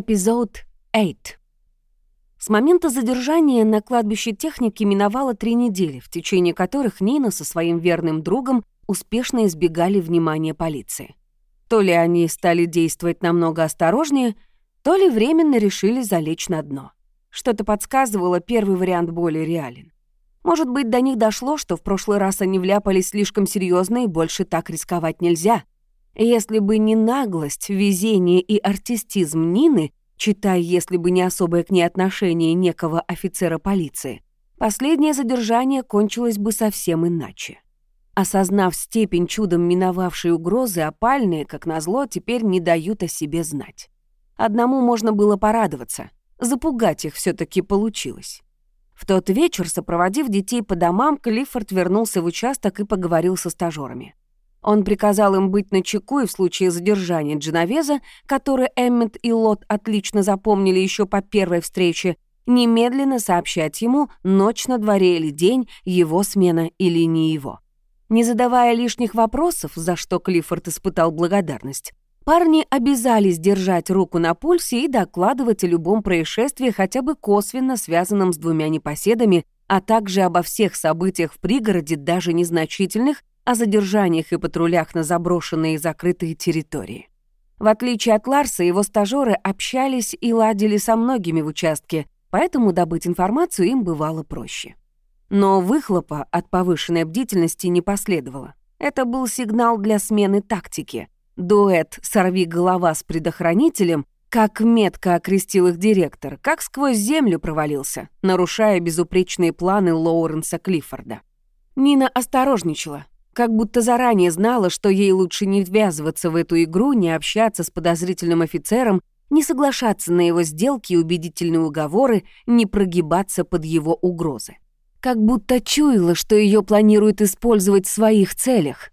Эпизод 8. С момента задержания на кладбище техники миновало три недели, в течение которых Нина со своим верным другом успешно избегали внимания полиции. То ли они стали действовать намного осторожнее, то ли временно решили залечь на дно. Что-то подсказывало, первый вариант более реален. Может быть, до них дошло, что в прошлый раз они вляпались слишком серьезно и больше так рисковать нельзя — если бы не наглость, везение и артистизм Нины, читай, если бы не особое к ней отношение некого офицера полиции, последнее задержание кончилось бы совсем иначе. Осознав степень чудом миновавшей угрозы, опальные, как назло, теперь не дают о себе знать. Одному можно было порадоваться. Запугать их все таки получилось. В тот вечер, сопроводив детей по домам, Клиффорд вернулся в участок и поговорил со стажерами. Он приказал им быть начеку и в случае задержания Дженовеза, который Эммет и Лот отлично запомнили еще по первой встрече, немедленно сообщать ему, ночь на дворе или день, его смена или не его. Не задавая лишних вопросов, за что Клиффорд испытал благодарность, парни обязались держать руку на пульсе и докладывать о любом происшествии, хотя бы косвенно связанном с двумя непоседами, а также обо всех событиях в пригороде, даже незначительных, о задержаниях и патрулях на заброшенные и закрытые территории. В отличие от Ларса, его стажеры общались и ладили со многими в участке, поэтому добыть информацию им бывало проще. Но выхлопа от повышенной бдительности не последовало. Это был сигнал для смены тактики. Дуэт «Сорви голова» с предохранителем, как метко окрестил их директор, как сквозь землю провалился, нарушая безупречные планы Лоуренса Клиффорда. Нина осторожничала, как будто заранее знала, что ей лучше не ввязываться в эту игру, не общаться с подозрительным офицером, не соглашаться на его сделки и убедительные уговоры, не прогибаться под его угрозы. Как будто чуяла, что ее планируют использовать в своих целях.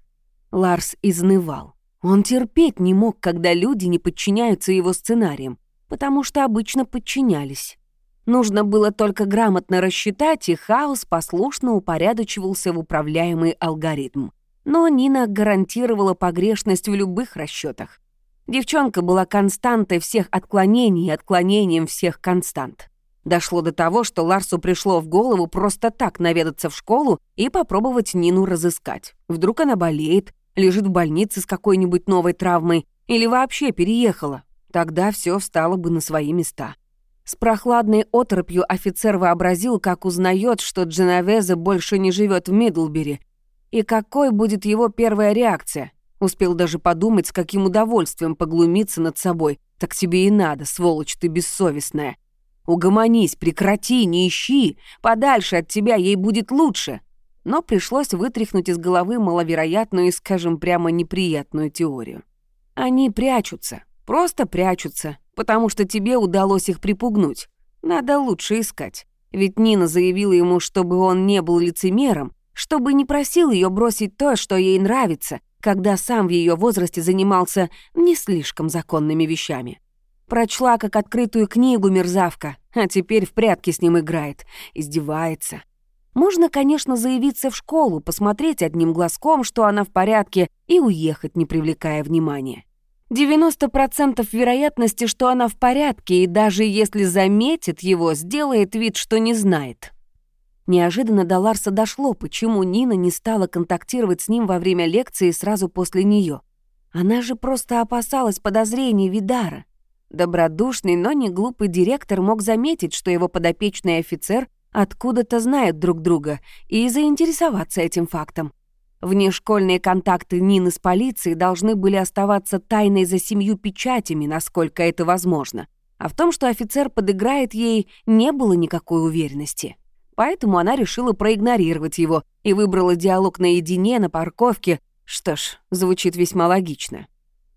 Ларс изнывал. Он терпеть не мог, когда люди не подчиняются его сценариям, потому что обычно подчинялись. Нужно было только грамотно рассчитать, и хаос послушно упорядочивался в управляемый алгоритм. Но Нина гарантировала погрешность в любых расчетах. Девчонка была константой всех отклонений и отклонением всех констант. Дошло до того, что Ларсу пришло в голову просто так наведаться в школу и попробовать Нину разыскать. Вдруг она болеет, лежит в больнице с какой-нибудь новой травмой или вообще переехала. Тогда все встало бы на свои места. С прохладной оторопью офицер вообразил, как узнает, что Дженовезе больше не живет в Мидлбери, и какой будет его первая реакция. Успел даже подумать, с каким удовольствием поглумиться над собой. Так тебе и надо, сволочь ты бессовестная. Угомонись, прекрати, не ищи. Подальше от тебя ей будет лучше. Но пришлось вытряхнуть из головы маловероятную и, скажем прямо, неприятную теорию. Они прячутся, просто прячутся, потому что тебе удалось их припугнуть. Надо лучше искать. Ведь Нина заявила ему, чтобы он не был лицемером, чтобы не просил ее бросить то, что ей нравится, когда сам в ее возрасте занимался не слишком законными вещами. Прочла как открытую книгу мерзавка, а теперь в прятки с ним играет, издевается. Можно, конечно, заявиться в школу, посмотреть одним глазком, что она в порядке, и уехать, не привлекая внимания. 90% вероятности, что она в порядке, и даже если заметит его, сделает вид, что не знает. Неожиданно до Ларса дошло, почему Нина не стала контактировать с ним во время лекции сразу после нее. Она же просто опасалась подозрений Видара. Добродушный, но не глупый директор мог заметить, что его подопечный офицер откуда-то знает друг друга, и заинтересоваться этим фактом. Внешкольные контакты Нины с полицией должны были оставаться тайной за семью печатями, насколько это возможно. А в том, что офицер подыграет ей, не было никакой уверенности. Поэтому она решила проигнорировать его и выбрала диалог наедине на парковке. Что ж, звучит весьма логично.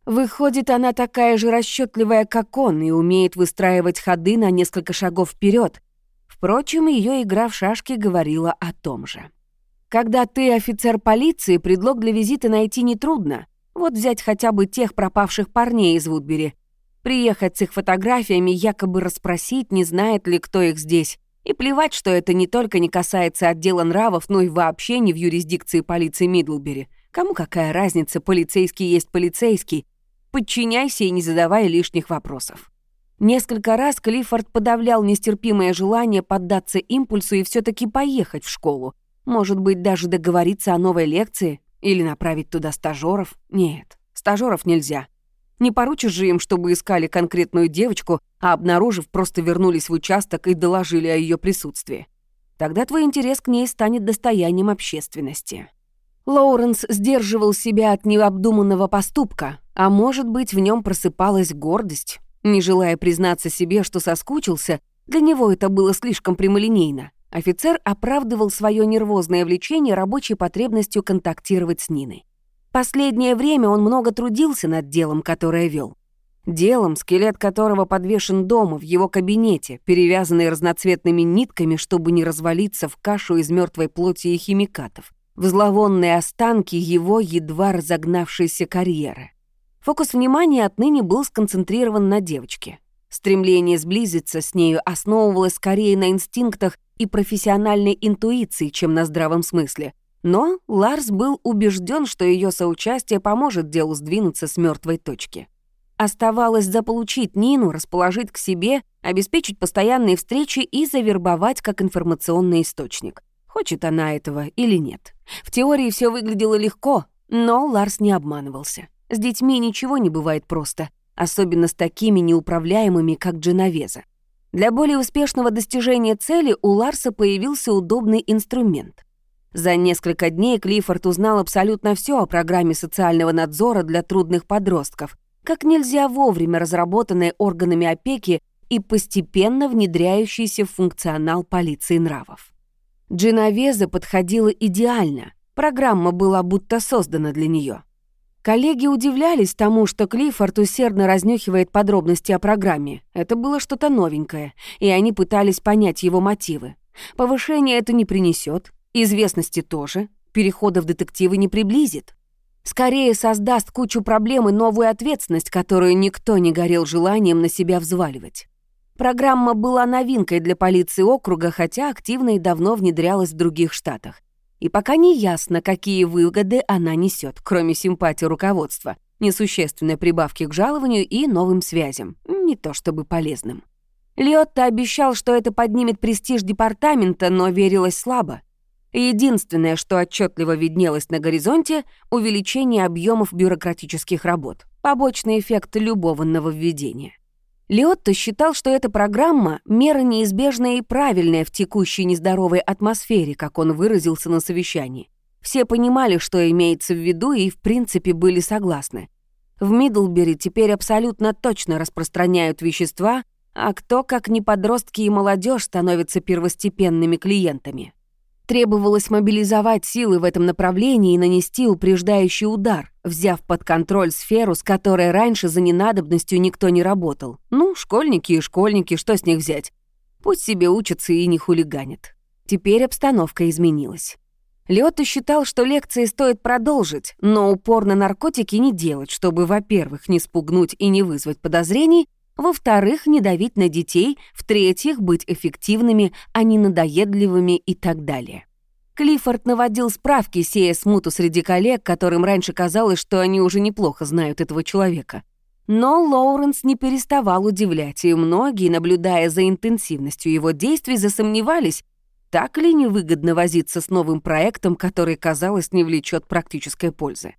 Выходит, она такая же расчетливая, как он, и умеет выстраивать ходы на несколько шагов вперед. Впрочем, ее игра в шашки говорила о том же. Когда ты офицер полиции, предлог для визита найти нетрудно. Вот взять хотя бы тех пропавших парней из Вудбери. Приехать с их фотографиями, якобы расспросить, не знает ли кто их здесь. И плевать, что это не только не касается отдела нравов, но и вообще не в юрисдикции полиции Мидлбери. Кому какая разница, полицейский есть полицейский. Подчиняйся и не задавай лишних вопросов. Несколько раз Клиффорд подавлял нестерпимое желание поддаться импульсу и все таки поехать в школу. Может быть, даже договориться о новой лекции или направить туда стажеров? Нет, стажеров нельзя. Не поручишь же им, чтобы искали конкретную девочку, а обнаружив, просто вернулись в участок и доложили о ее присутствии. Тогда твой интерес к ней станет достоянием общественности. Лоуренс сдерживал себя от необдуманного поступка, а может быть, в нем просыпалась гордость. Не желая признаться себе, что соскучился, для него это было слишком прямолинейно. Офицер оправдывал свое нервозное влечение рабочей потребностью контактировать с Ниной. Последнее время он много трудился над делом, которое вел. Делом, скелет которого подвешен дома, в его кабинете, перевязанный разноцветными нитками, чтобы не развалиться в кашу из мертвой плоти и химикатов, в зловонные останки его едва разогнавшейся карьеры. Фокус внимания отныне был сконцентрирован на девочке. Стремление сблизиться с нею основывалось скорее на инстинктах и профессиональной интуиции, чем на здравом смысле, но Ларс был убежден, что ее соучастие поможет делу сдвинуться с мертвой точки. Оставалось заполучить Нину, расположить к себе, обеспечить постоянные встречи и завербовать как информационный источник. Хочет она этого или нет. В теории все выглядело легко, но Ларс не обманывался. С детьми ничего не бывает просто, особенно с такими неуправляемыми, как Дженовеза. Для более успешного достижения цели у Ларса появился удобный инструмент. За несколько дней Клиффорд узнал абсолютно все о программе социального надзора для трудных подростков, как нельзя вовремя разработанной органами опеки и постепенно внедряющейся в функционал полиции нравов. Дженовеза подходила идеально, программа была будто создана для нее. Коллеги удивлялись тому, что Клиффорд усердно разнюхивает подробности о программе. Это было что-то новенькое, и они пытались понять его мотивы. Повышение это не принесет, Известности тоже, перехода в детективы не приблизит. Скорее создаст кучу проблем и новую ответственность, которую никто не горел желанием на себя взваливать. Программа была новинкой для полиции округа, хотя активно и давно внедрялась в других штатах. И пока не ясно, какие выгоды она несет, кроме симпатии руководства, несущественной прибавки к жалованию и новым связям, не то чтобы полезным. Лиотто обещал, что это поднимет престиж департамента, но верилось слабо. Единственное, что отчетливо виднелось на горизонте — увеличение объемов бюрократических работ, побочный эффект любого нововведения. Лиотто считал, что эта программа — мера неизбежная и правильная в текущей нездоровой атмосфере, как он выразился на совещании. Все понимали, что имеется в виду, и в принципе были согласны. В Мидлбери теперь абсолютно точно распространяют вещества, а кто, как не подростки и молодежь, становятся первостепенными клиентами. Требовалось мобилизовать силы в этом направлении и нанести упреждающий удар, взяв под контроль сферу, с которой раньше за ненадобностью никто не работал. Ну, школьники и школьники, что с них взять? Пусть себе учатся и не хулиганят. Теперь обстановка изменилась. Лёта считал, что лекции стоит продолжить, но упор на наркотики не делать, чтобы, во-первых, не спугнуть и не вызвать подозрений, во-вторых, не давить на детей, в-третьих, быть эффективными, а не надоедливыми и так далее. Клиффорд наводил справки, сея смуту среди коллег, которым раньше казалось, что они уже неплохо знают этого человека. Но Лоуренс не переставал удивлять, и многие, наблюдая за интенсивностью его действий, засомневались, так ли невыгодно возиться с новым проектом, который, казалось, не влечет практической пользы.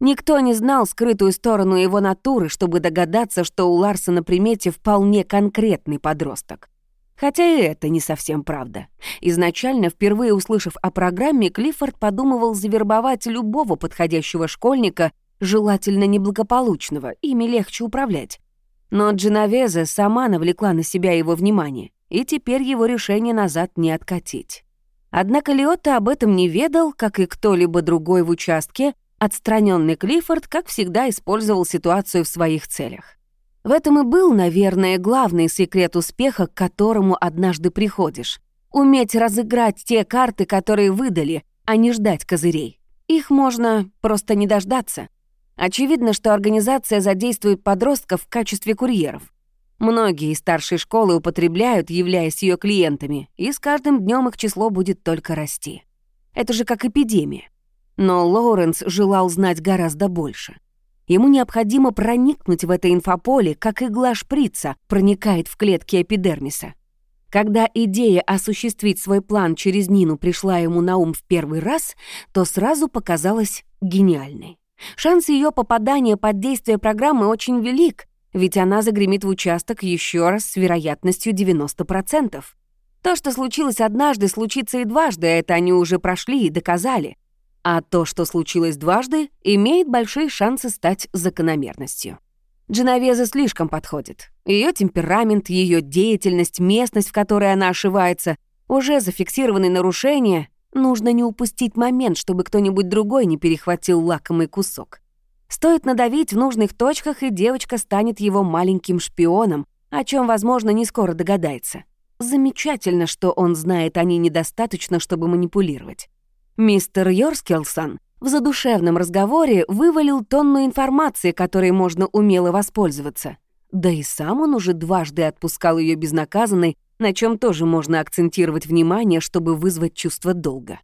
Никто не знал скрытую сторону его натуры, чтобы догадаться, что у Ларса на примете вполне конкретный подросток. Хотя и это не совсем правда. Изначально, впервые услышав о программе, Клиффорд подумывал завербовать любого подходящего школьника, желательно неблагополучного, ими легче управлять. Но Дженовезе сама навлекла на себя его внимание, и теперь его решение назад не откатить. Однако Лиотта об этом не ведал, как и кто-либо другой в участке, Отстраненный Клиффорд, как всегда, использовал ситуацию в своих целях. В этом и был, наверное, главный секрет успеха, к которому однажды приходишь. Уметь разыграть те карты, которые выдали, а не ждать козырей. Их можно просто не дождаться. Очевидно, что организация задействует подростков в качестве курьеров. Многие из старшей школы употребляют, являясь ее клиентами, и с каждым днем их число будет только расти. Это же как эпидемия. Но Лоуренс желал знать гораздо больше. Ему необходимо проникнуть в это инфополе, как игла шприца проникает в клетки эпидермиса. Когда идея осуществить свой план через Нину пришла ему на ум в первый раз, то сразу показалась гениальной. Шанс ее попадания под действие программы очень велик, ведь она загремит в участок еще раз с вероятностью 90%. То, что случилось однажды, случится и дважды, это они уже прошли и доказали. А то, что случилось дважды, имеет большие шансы стать закономерностью. Дженовеза слишком подходит. Ее темперамент, ее деятельность, местность, в которой она ошивается, уже зафиксированы нарушения. Нужно не упустить момент, чтобы кто-нибудь другой не перехватил лакомый кусок. Стоит надавить в нужных точках, и девочка станет его маленьким шпионом, о чем, возможно, не скоро догадается. Замечательно, что он знает о ней недостаточно, чтобы манипулировать. Мистер Йорскелсон в задушевном разговоре вывалил тонну информации, которой можно умело воспользоваться. Да и сам он уже дважды отпускал ее безнаказанной, на чем тоже можно акцентировать внимание, чтобы вызвать чувство долга.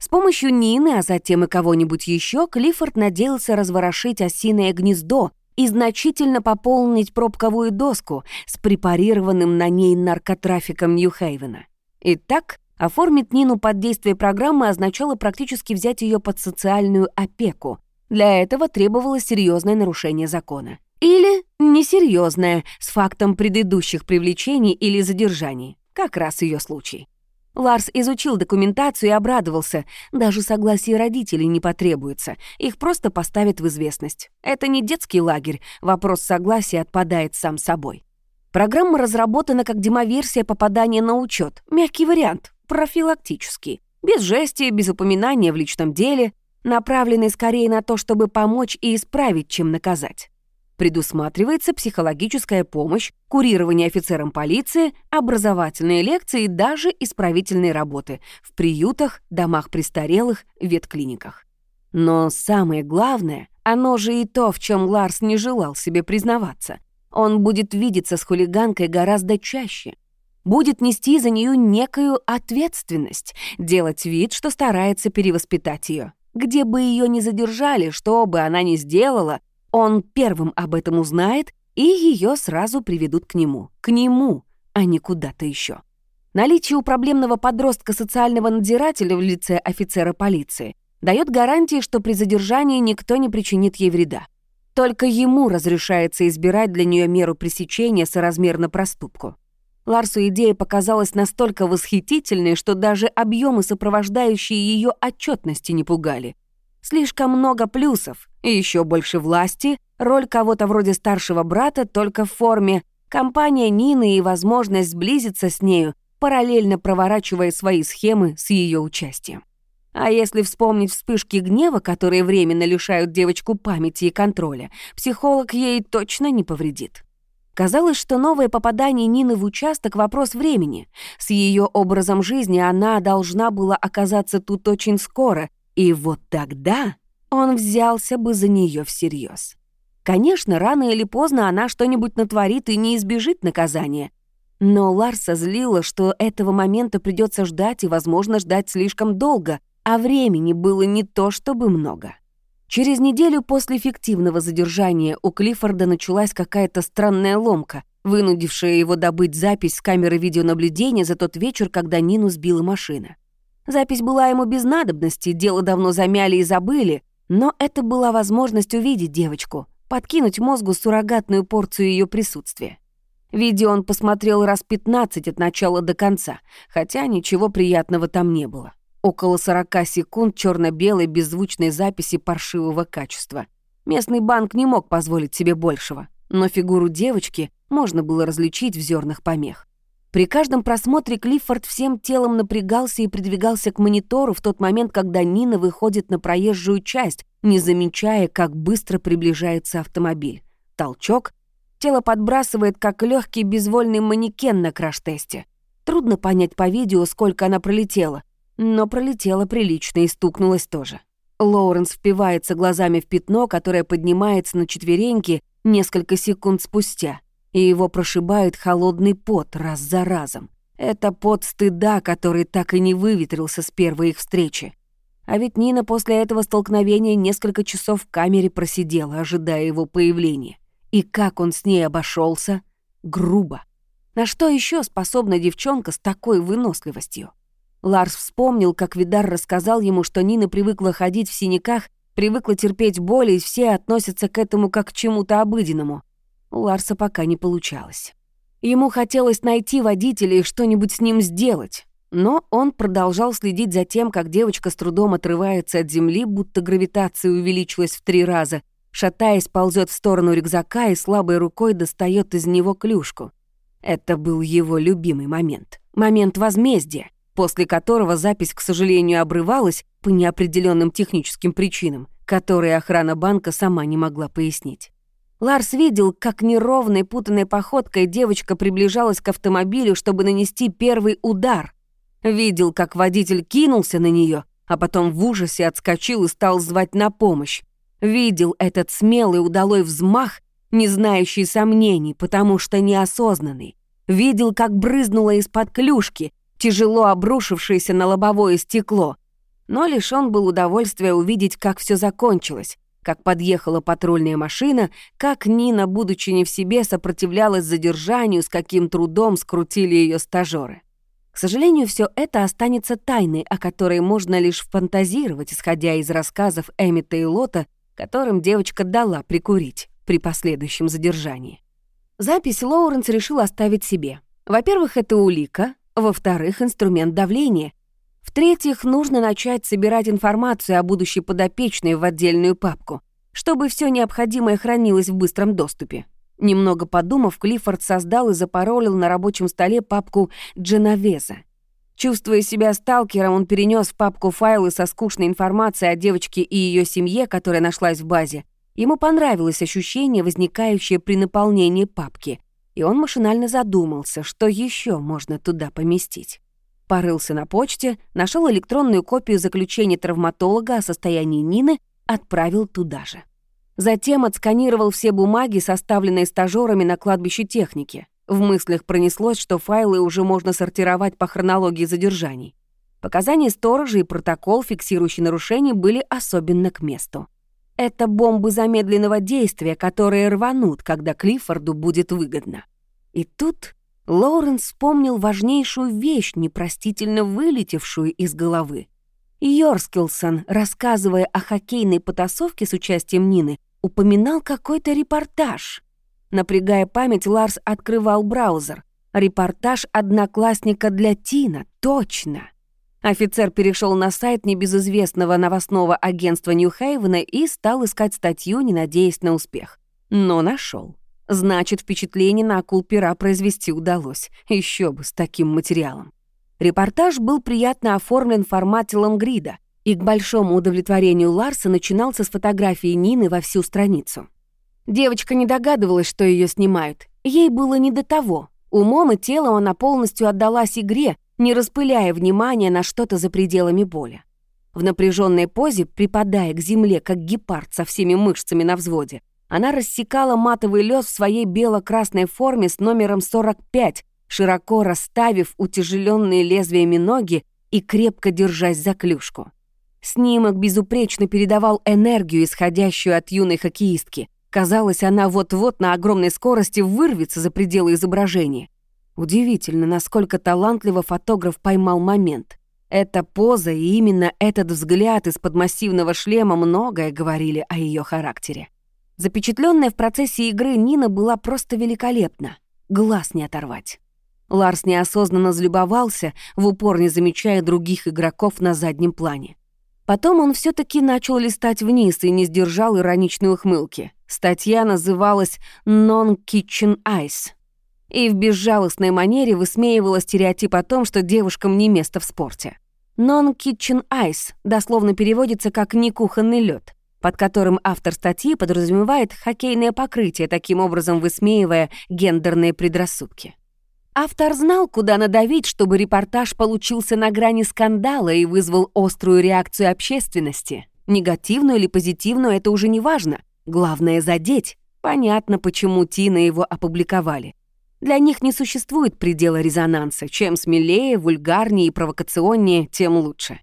С помощью Нины, а затем и кого-нибудь еще, Клиффорд надеялся разворошить осиное гнездо и значительно пополнить пробковую доску с препарированным на ней наркотрафиком Нью-Хейвена. Итак, Оформить Нину под действие программы означало практически взять ее под социальную опеку. Для этого требовалось серьезное нарушение закона. Или несерьезное, с фактом предыдущих привлечений или задержаний. Как раз ее случай. Ларс изучил документацию и обрадовался. Даже согласие родителей не потребуется. Их просто поставят в известность. Это не детский лагерь. Вопрос согласия отпадает сам собой. Программа разработана как демоверсия попадания на учет. Мягкий вариант профилактический, без жести, без упоминания в личном деле, направленный скорее на то, чтобы помочь и исправить, чем наказать. Предусматривается психологическая помощь, курирование офицером полиции, образовательные лекции и даже исправительные работы в приютах, домах престарелых, ветклиниках. Но самое главное, оно же и то, в чем Ларс не желал себе признаваться. Он будет видеться с хулиганкой гораздо чаще, будет нести за нее некую ответственность, делать вид, что старается перевоспитать ее. Где бы ее ни задержали, что бы она ни сделала, он первым об этом узнает, и ее сразу приведут к нему. К нему, а не куда-то еще. Наличие у проблемного подростка социального надзирателя в лице офицера полиции дает гарантии, что при задержании никто не причинит ей вреда. Только ему разрешается избирать для нее меру пресечения соразмерно проступку. Ларсу идея показалась настолько восхитительной, что даже объемы, сопровождающие ее отчетности, не пугали. Слишком много плюсов, и еще больше власти, роль кого-то вроде старшего брата только в форме, компания Нины и возможность сблизиться с нею, параллельно проворачивая свои схемы с ее участием. А если вспомнить вспышки гнева, которые временно лишают девочку памяти и контроля, психолог ей точно не повредит. Казалось, что новое попадание Нины в участок — вопрос времени. С ее образом жизни она должна была оказаться тут очень скоро, и вот тогда он взялся бы за нее всерьез. Конечно, рано или поздно она что-нибудь натворит и не избежит наказания. Но Ларса злила, что этого момента придется ждать и, возможно, ждать слишком долго, а времени было не то чтобы много. Через неделю после фиктивного задержания у Клиффорда началась какая-то странная ломка, вынудившая его добыть запись с камеры видеонаблюдения за тот вечер, когда Нину сбила машина. Запись была ему без надобности, дело давно замяли и забыли, но это была возможность увидеть девочку, подкинуть мозгу суррогатную порцию ее присутствия. Видео он посмотрел раз 15 от начала до конца, хотя ничего приятного там не было. Около 40 секунд черно белой беззвучной записи паршивого качества. Местный банк не мог позволить себе большего, но фигуру девочки можно было различить в зернах помех. При каждом просмотре Клиффорд всем телом напрягался и придвигался к монитору в тот момент, когда Нина выходит на проезжую часть, не замечая, как быстро приближается автомобиль. Толчок. Тело подбрасывает, как легкий безвольный манекен на краш-тесте. Трудно понять по видео, сколько она пролетела но пролетела прилично и стукнулась тоже. Лоуренс впивается глазами в пятно, которое поднимается на четвереньки несколько секунд спустя, и его прошибает холодный пот раз за разом. Это пот стыда, который так и не выветрился с первой их встречи. А ведь Нина после этого столкновения несколько часов в камере просидела, ожидая его появления. И как он с ней обошелся? Грубо. На что еще способна девчонка с такой выносливостью? Ларс вспомнил, как Видар рассказал ему, что Нина привыкла ходить в синяках, привыкла терпеть боли, и все относятся к этому как к чему-то обыденному. У Ларса пока не получалось. Ему хотелось найти водителя и что-нибудь с ним сделать. Но он продолжал следить за тем, как девочка с трудом отрывается от земли, будто гравитация увеличилась в три раза, шатаясь, ползет в сторону рюкзака и слабой рукой достает из него клюшку. Это был его любимый момент. Момент возмездия, после которого запись, к сожалению, обрывалась по неопределенным техническим причинам, которые охрана банка сама не могла пояснить. Ларс видел, как неровной путанной походкой девочка приближалась к автомобилю, чтобы нанести первый удар — Видел, как водитель кинулся на нее, а потом в ужасе отскочил и стал звать на помощь. Видел этот смелый удалой взмах, не знающий сомнений, потому что неосознанный. Видел, как брызнуло из-под клюшки, тяжело обрушившееся на лобовое стекло. Но лишён был удовольствия увидеть, как все закончилось, как подъехала патрульная машина, как Нина, будучи не в себе, сопротивлялась задержанию, с каким трудом скрутили ее стажеры. К сожалению, все это останется тайной, о которой можно лишь фантазировать, исходя из рассказов Эмита и Лота, которым девочка дала прикурить при последующем задержании. Запись Лоуренс решил оставить себе. Во-первых, это улика, во-вторых, инструмент давления. В-третьих, нужно начать собирать информацию о будущей подопечной в отдельную папку, чтобы все необходимое хранилось в быстром доступе. Немного подумав, Клиффорд создал и запаролил на рабочем столе папку «Дженовеза». Чувствуя себя сталкером, он перенес в папку файлы со скучной информацией о девочке и ее семье, которая нашлась в базе. Ему понравилось ощущение, возникающее при наполнении папки, и он машинально задумался, что еще можно туда поместить. Порылся на почте, нашел электронную копию заключения травматолога о состоянии Нины, отправил туда же. Затем отсканировал все бумаги, составленные стажерами на кладбище техники. В мыслях пронеслось, что файлы уже можно сортировать по хронологии задержаний. Показания сторожа и протокол, фиксирующий нарушения, были особенно к месту. Это бомбы замедленного действия, которые рванут, когда Клиффорду будет выгодно. И тут Лоуренс вспомнил важнейшую вещь, непростительно вылетевшую из головы. Йорскилсон, рассказывая о хоккейной потасовке с участием Нины, упоминал какой-то репортаж. Напрягая память, Ларс открывал браузер. Репортаж одноклассника для Тина, точно. Офицер перешел на сайт небезызвестного новостного агентства Нью-Хейвена и стал искать статью, не надеясь на успех. Но нашел. Значит, впечатление на акул пера произвести удалось. Еще бы с таким материалом. Репортаж был приятно оформлен в формате лонгрида и к большому удовлетворению Ларса начинался с фотографии Нины во всю страницу. Девочка не догадывалась, что ее снимают. Ей было не до того. Умом и телом она полностью отдалась игре, не распыляя внимания на что-то за пределами боли. В напряженной позе, припадая к земле, как гепард со всеми мышцами на взводе, она рассекала матовый лед в своей бело-красной форме с номером 45, широко расставив утяжеленные лезвиями ноги и крепко держась за клюшку. Снимок безупречно передавал энергию, исходящую от юной хоккеистки. Казалось, она вот-вот на огромной скорости вырвется за пределы изображения. Удивительно, насколько талантливо фотограф поймал момент. Эта поза и именно этот взгляд из-под массивного шлема многое говорили о ее характере. Запечатленная в процессе игры Нина была просто великолепна. Глаз не оторвать. Ларс неосознанно залюбовался, в упор не замечая других игроков на заднем плане. Потом он все таки начал листать вниз и не сдержал ироничной ухмылки. Статья называлась «Non-Kitchen Ice» и в безжалостной манере высмеивала стереотип о том, что девушкам не место в спорте. Non-Kitchen Ice дословно переводится как «некухонный лед», под которым автор статьи подразумевает хоккейное покрытие, таким образом высмеивая гендерные предрассудки. Автор знал, куда надавить, чтобы репортаж получился на грани скандала и вызвал острую реакцию общественности. Негативную или позитивную — это уже не важно. Главное — задеть. Понятно, почему Тина его опубликовали. Для них не существует предела резонанса. Чем смелее, вульгарнее и провокационнее, тем лучше.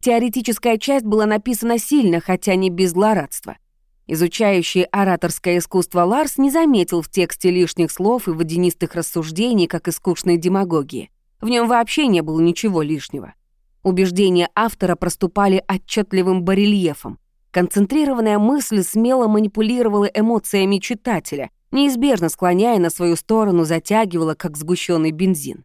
Теоретическая часть была написана сильно, хотя не без злорадства. Изучающий ораторское искусство Ларс не заметил в тексте лишних слов и водянистых рассуждений, как и скучной демагогии. В нем вообще не было ничего лишнего. Убеждения автора проступали отчетливым барельефом. Концентрированная мысль смело манипулировала эмоциями читателя, неизбежно склоняя на свою сторону, затягивала, как сгущенный бензин.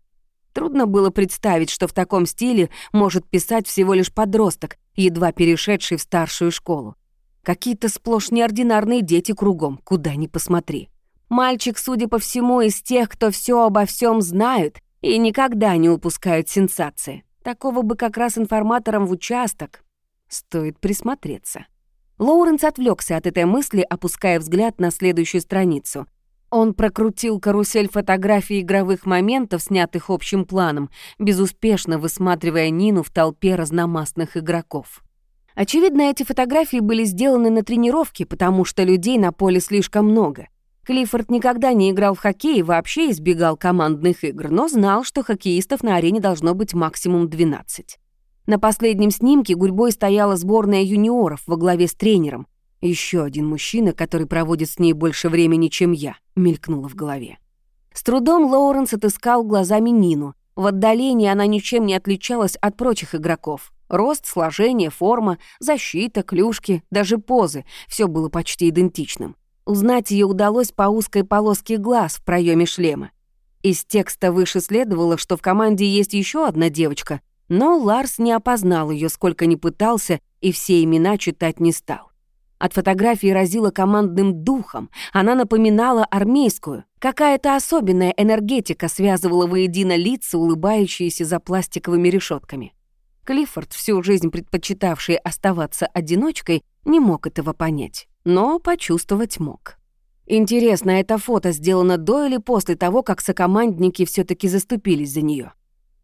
Трудно было представить, что в таком стиле может писать всего лишь подросток, едва перешедший в старшую школу. Какие-то сплошь неординарные дети кругом, куда ни посмотри. Мальчик, судя по всему, из тех, кто все обо всем знают и никогда не упускают сенсации. Такого бы как раз информатором в участок. Стоит присмотреться. Лоуренс отвлекся от этой мысли, опуская взгляд на следующую страницу. Он прокрутил карусель фотографий игровых моментов, снятых общим планом, безуспешно высматривая Нину в толпе разномастных игроков. Очевидно, эти фотографии были сделаны на тренировке, потому что людей на поле слишком много. Клиффорд никогда не играл в хоккей и вообще избегал командных игр, но знал, что хоккеистов на арене должно быть максимум 12. На последнем снимке гурьбой стояла сборная юниоров во главе с тренером, еще один мужчина, который проводит с ней больше времени, чем я, мелькнуло в голове. С трудом Лоуренс отыскал глазами Нину. В отдалении она ничем не отличалась от прочих игроков. Рост, сложение, форма, защита, клюшки, даже позы — все было почти идентичным. Узнать ее удалось по узкой полоске глаз в проеме шлема. Из текста выше следовало, что в команде есть еще одна девочка, но Ларс не опознал ее, сколько ни пытался, и все имена читать не стал. От фотографии разила командным духом. Она напоминала армейскую. Какая-то особенная энергетика связывала воедино лица, улыбающиеся за пластиковыми решетками. Клиффорд, всю жизнь предпочитавший оставаться одиночкой, не мог этого понять, но почувствовать мог. Интересно, это фото сделано до или после того, как сокомандники все таки заступились за нее.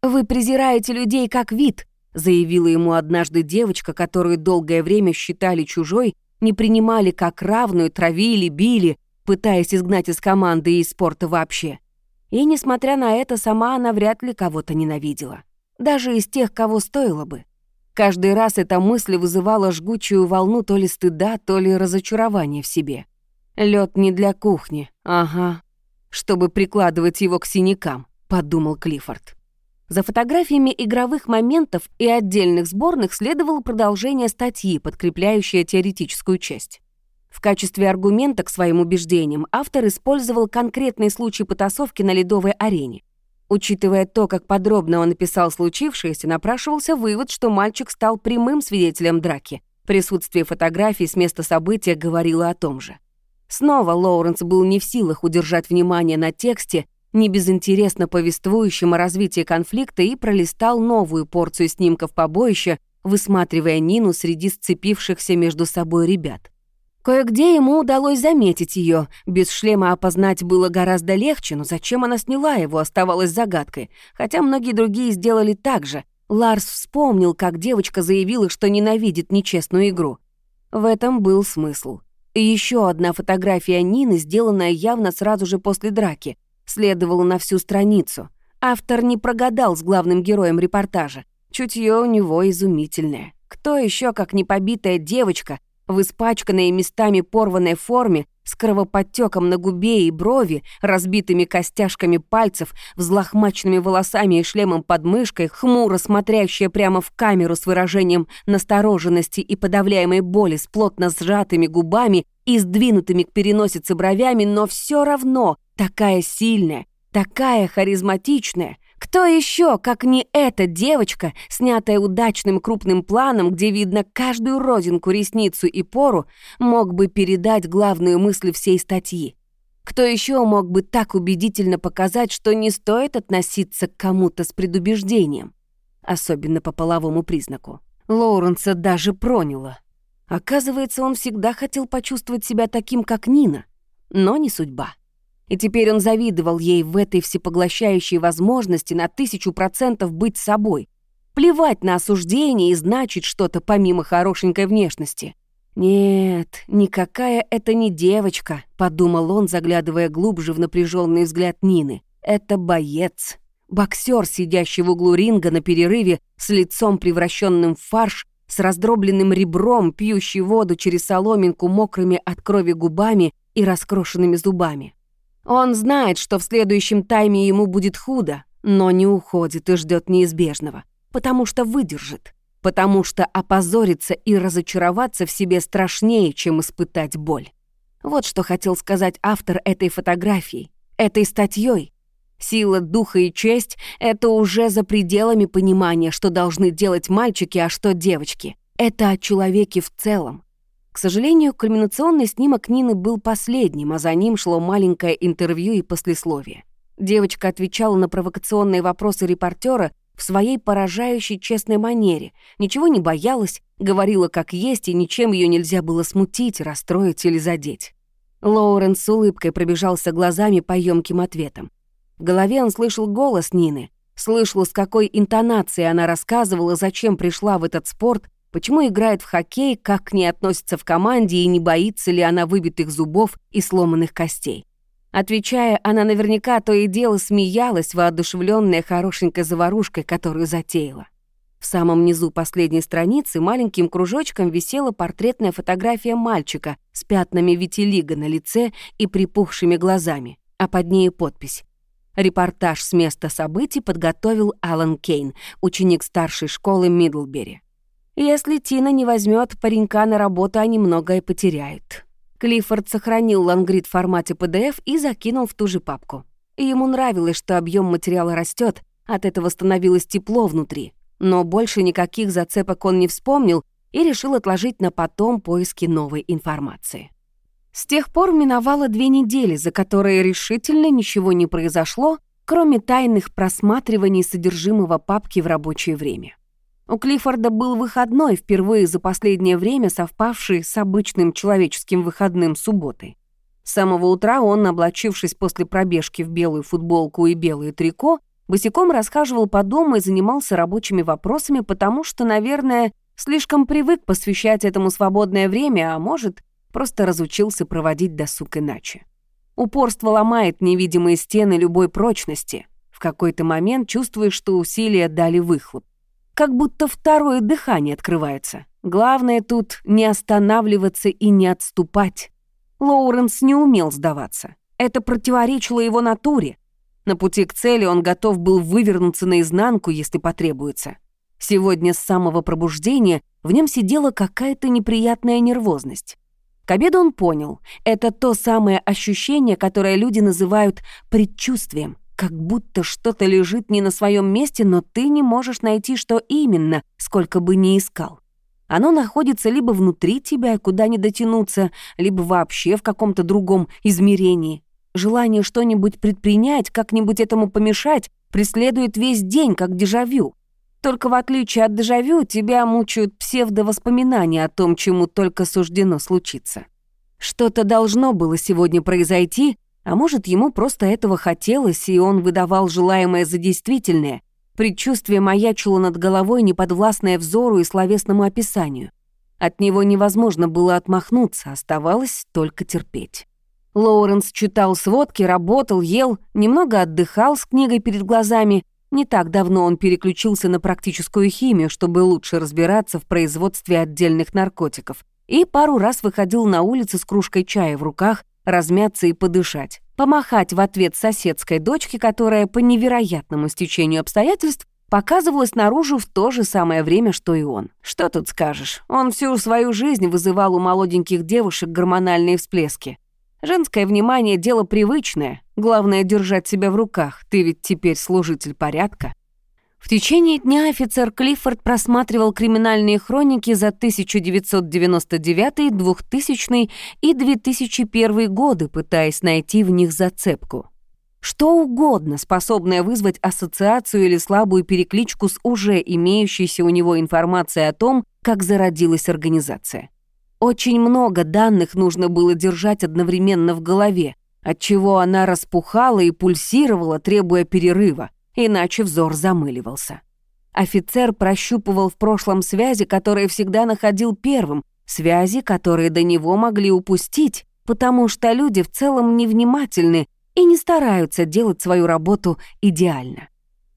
«Вы презираете людей как вид», заявила ему однажды девочка, которую долгое время считали чужой не принимали как равную, травили, били, пытаясь изгнать из команды и из спорта вообще. И, несмотря на это, сама она вряд ли кого-то ненавидела. Даже из тех, кого стоило бы. Каждый раз эта мысль вызывала жгучую волну то ли стыда, то ли разочарования в себе. Лед не для кухни, ага, чтобы прикладывать его к синякам», — подумал Клиффорд. За фотографиями игровых моментов и отдельных сборных следовало продолжение статьи, подкрепляющее теоретическую часть. В качестве аргумента к своим убеждениям автор использовал конкретный случай потасовки на ледовой арене. Учитывая то, как подробно он описал случившееся, напрашивался вывод, что мальчик стал прямым свидетелем драки. Присутствие фотографий с места события говорило о том же. Снова Лоуренс был не в силах удержать внимание на тексте, не безинтересно повествующим о развитии конфликта и пролистал новую порцию снимков побоища, высматривая Нину среди сцепившихся между собой ребят. Кое-где ему удалось заметить ее. Без шлема опознать было гораздо легче, но зачем она сняла его, оставалось загадкой. Хотя многие другие сделали так же. Ларс вспомнил, как девочка заявила, что ненавидит нечестную игру. В этом был смысл. Еще одна фотография Нины, сделанная явно сразу же после драки следовало на всю страницу. Автор не прогадал с главным героем репортажа. Чутье у него изумительное. Кто еще, как непобитая девочка, в испачканной местами порванной форме, с кровоподтеком на губе и брови, разбитыми костяшками пальцев, взлохмаченными волосами и шлемом под мышкой, хмуро смотрящая прямо в камеру с выражением настороженности и подавляемой боли с плотно сжатыми губами и сдвинутыми к переносице бровями, но все равно Такая сильная, такая харизматичная. Кто еще, как не эта девочка, снятая удачным крупным планом, где видно каждую родинку, ресницу и пору, мог бы передать главную мысль всей статьи? Кто еще мог бы так убедительно показать, что не стоит относиться к кому-то с предубеждением? Особенно по половому признаку. Лоуренса даже проняло. Оказывается, он всегда хотел почувствовать себя таким, как Нина. Но не судьба. И теперь он завидовал ей в этой всепоглощающей возможности на тысячу процентов быть собой. Плевать на осуждение и значить что-то помимо хорошенькой внешности. «Нет, никакая это не девочка», — подумал он, заглядывая глубже в напряженный взгляд Нины. «Это боец. Боксер, сидящий в углу ринга на перерыве, с лицом превращенным в фарш, с раздробленным ребром, пьющий воду через соломинку мокрыми от крови губами и раскрошенными зубами. Он знает, что в следующем тайме ему будет худо, но не уходит и ждет неизбежного, потому что выдержит, потому что опозориться и разочароваться в себе страшнее, чем испытать боль. Вот что хотел сказать автор этой фотографии, этой статьей. Сила духа и честь — это уже за пределами понимания, что должны делать мальчики, а что девочки. Это о человеке в целом. К сожалению, кульминационный снимок Нины был последним, а за ним шло маленькое интервью и послесловие. Девочка отвечала на провокационные вопросы репортера в своей поражающей честной манере, ничего не боялась, говорила как есть, и ничем ее нельзя было смутить, расстроить или задеть. Лоуренс с улыбкой пробежался глазами по ёмким ответам. В голове он слышал голос Нины, слышал, с какой интонацией она рассказывала, зачем пришла в этот спорт, почему играет в хоккей, как к ней относится в команде и не боится ли она выбитых зубов и сломанных костей. Отвечая, она наверняка то и дело смеялась, воодушевленная хорошенькой заварушкой, которую затеяла. В самом низу последней страницы маленьким кружочком висела портретная фотография мальчика с пятнами витилиго на лице и припухшими глазами, а под ней подпись Репортаж с места событий подготовил Алан Кейн, ученик старшей школы Мидлбери. Если Тина не возьмет паренька на работу, они многое потеряют. Клиффорд сохранил лангрид в формате PDF и закинул в ту же папку. ему нравилось, что объем материала растет, от этого становилось тепло внутри. Но больше никаких зацепок он не вспомнил и решил отложить на потом поиски новой информации. С тех пор миновало две недели, за которые решительно ничего не произошло, кроме тайных просматриваний содержимого папки в рабочее время. У Клиффорда был выходной, впервые за последнее время совпавший с обычным человеческим выходным субботой. С самого утра он, облачившись после пробежки в белую футболку и белое трико, босиком расхаживал по дому и занимался рабочими вопросами, потому что, наверное, слишком привык посвящать этому свободное время, а может, просто разучился проводить досуг иначе. Упорство ломает невидимые стены любой прочности. В какой-то момент чувствуешь, что усилия дали выхлоп. Как будто второе дыхание открывается. Главное тут не останавливаться и не отступать. Лоуренс не умел сдаваться. Это противоречило его натуре. На пути к цели он готов был вывернуться наизнанку, если потребуется. Сегодня с самого пробуждения в нем сидела какая-то неприятная нервозность. К обеду он понял, это то самое ощущение, которое люди называют предчувствием, как будто что-то лежит не на своем месте, но ты не можешь найти, что именно, сколько бы ни искал. Оно находится либо внутри тебя, куда не дотянуться, либо вообще в каком-то другом измерении. Желание что-нибудь предпринять, как-нибудь этому помешать, преследует весь день, как дежавю. Только в отличие от дежавю, тебя мучают псевдовоспоминания о том, чему только суждено случиться. Что-то должно было сегодня произойти, а может, ему просто этого хотелось, и он выдавал желаемое за действительное. Предчувствие маячило над головой, неподвластное взору и словесному описанию. От него невозможно было отмахнуться, оставалось только терпеть. Лоуренс читал сводки, работал, ел, немного отдыхал с книгой перед глазами, не так давно он переключился на практическую химию, чтобы лучше разбираться в производстве отдельных наркотиков, и пару раз выходил на улицу с кружкой чая в руках, размяться и подышать, помахать в ответ соседской дочке, которая по невероятному стечению обстоятельств показывалась наружу в то же самое время, что и он. Что тут скажешь? Он всю свою жизнь вызывал у молоденьких девушек гормональные всплески. Женское внимание — дело привычное. Главное — держать себя в руках. Ты ведь теперь служитель порядка. В течение дня офицер Клиффорд просматривал криминальные хроники за 1999, 2000 и 2001 годы, пытаясь найти в них зацепку. Что угодно, способное вызвать ассоциацию или слабую перекличку с уже имеющейся у него информацией о том, как зародилась организация. Очень много данных нужно было держать одновременно в голове, отчего она распухала и пульсировала, требуя перерыва, иначе взор замыливался. Офицер прощупывал в прошлом связи, которые всегда находил первым, связи, которые до него могли упустить, потому что люди в целом невнимательны и не стараются делать свою работу идеально.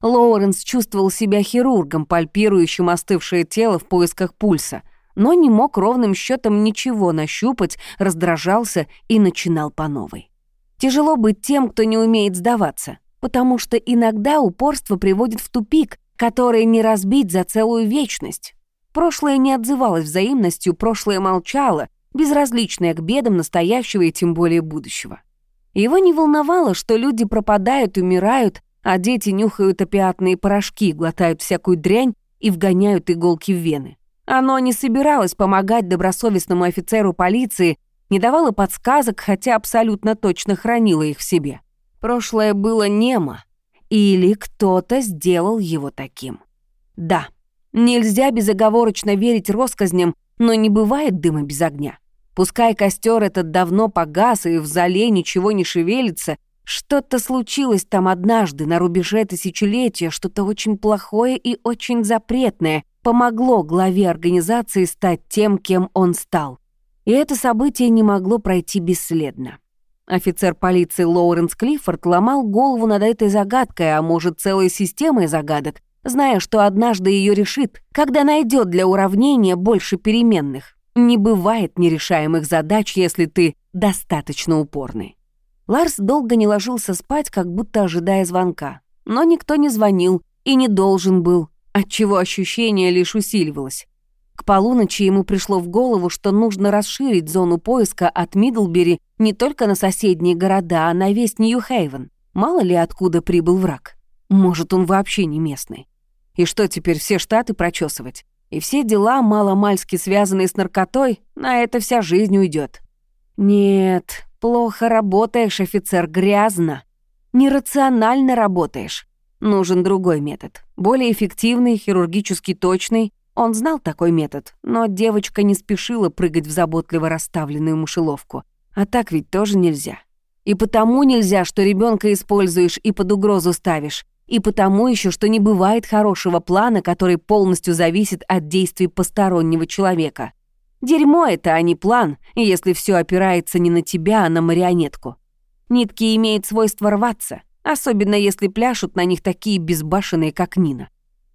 Лоуренс чувствовал себя хирургом, пальпирующим остывшее тело в поисках пульса, но не мог ровным счетом ничего нащупать, раздражался и начинал по новой. Тяжело быть тем, кто не умеет сдаваться, потому что иногда упорство приводит в тупик, который не разбить за целую вечность. Прошлое не отзывалось взаимностью, прошлое молчало, безразличное к бедам настоящего и тем более будущего. Его не волновало, что люди пропадают, умирают, а дети нюхают опиатные порошки, глотают всякую дрянь и вгоняют иголки в вены. Оно не собиралось помогать добросовестному офицеру полиции, не давало подсказок, хотя абсолютно точно хранило их в себе. Прошлое было немо, или кто-то сделал его таким. Да, нельзя безоговорочно верить россказням, но не бывает дыма без огня. Пускай костер этот давно погас и в зале ничего не шевелится, что-то случилось там однажды на рубеже тысячелетия, что-то очень плохое и очень запретное, помогло главе организации стать тем, кем он стал. И это событие не могло пройти бесследно. Офицер полиции Лоуренс Клиффорд ломал голову над этой загадкой, а может, целой системой загадок, зная, что однажды ее решит, когда найдет для уравнения больше переменных. Не бывает нерешаемых задач, если ты достаточно упорный. Ларс долго не ложился спать, как будто ожидая звонка. Но никто не звонил и не должен был, отчего ощущение лишь усиливалось. К полуночи ему пришло в голову, что нужно расширить зону поиска от Мидлбери не только на соседние города, а на весь Нью-Хейвен. Мало ли откуда прибыл враг. Может, он вообще не местный. И что теперь, все штаты прочесывать? И все дела, маломальски связанные с наркотой, на это вся жизнь уйдет. Нет, Плохо работаешь, офицер, грязно. Нерационально работаешь. Нужен другой метод. Более эффективный, хирургически точный. Он знал такой метод, но девочка не спешила прыгать в заботливо расставленную мышеловку. А так ведь тоже нельзя. И потому нельзя, что ребенка используешь и под угрозу ставишь. И потому еще, что не бывает хорошего плана, который полностью зависит от действий постороннего человека. Дерьмо это, а не план, если все опирается не на тебя, а на марионетку. Нитки имеют свойство рваться, особенно если пляшут на них такие безбашенные, как Нина.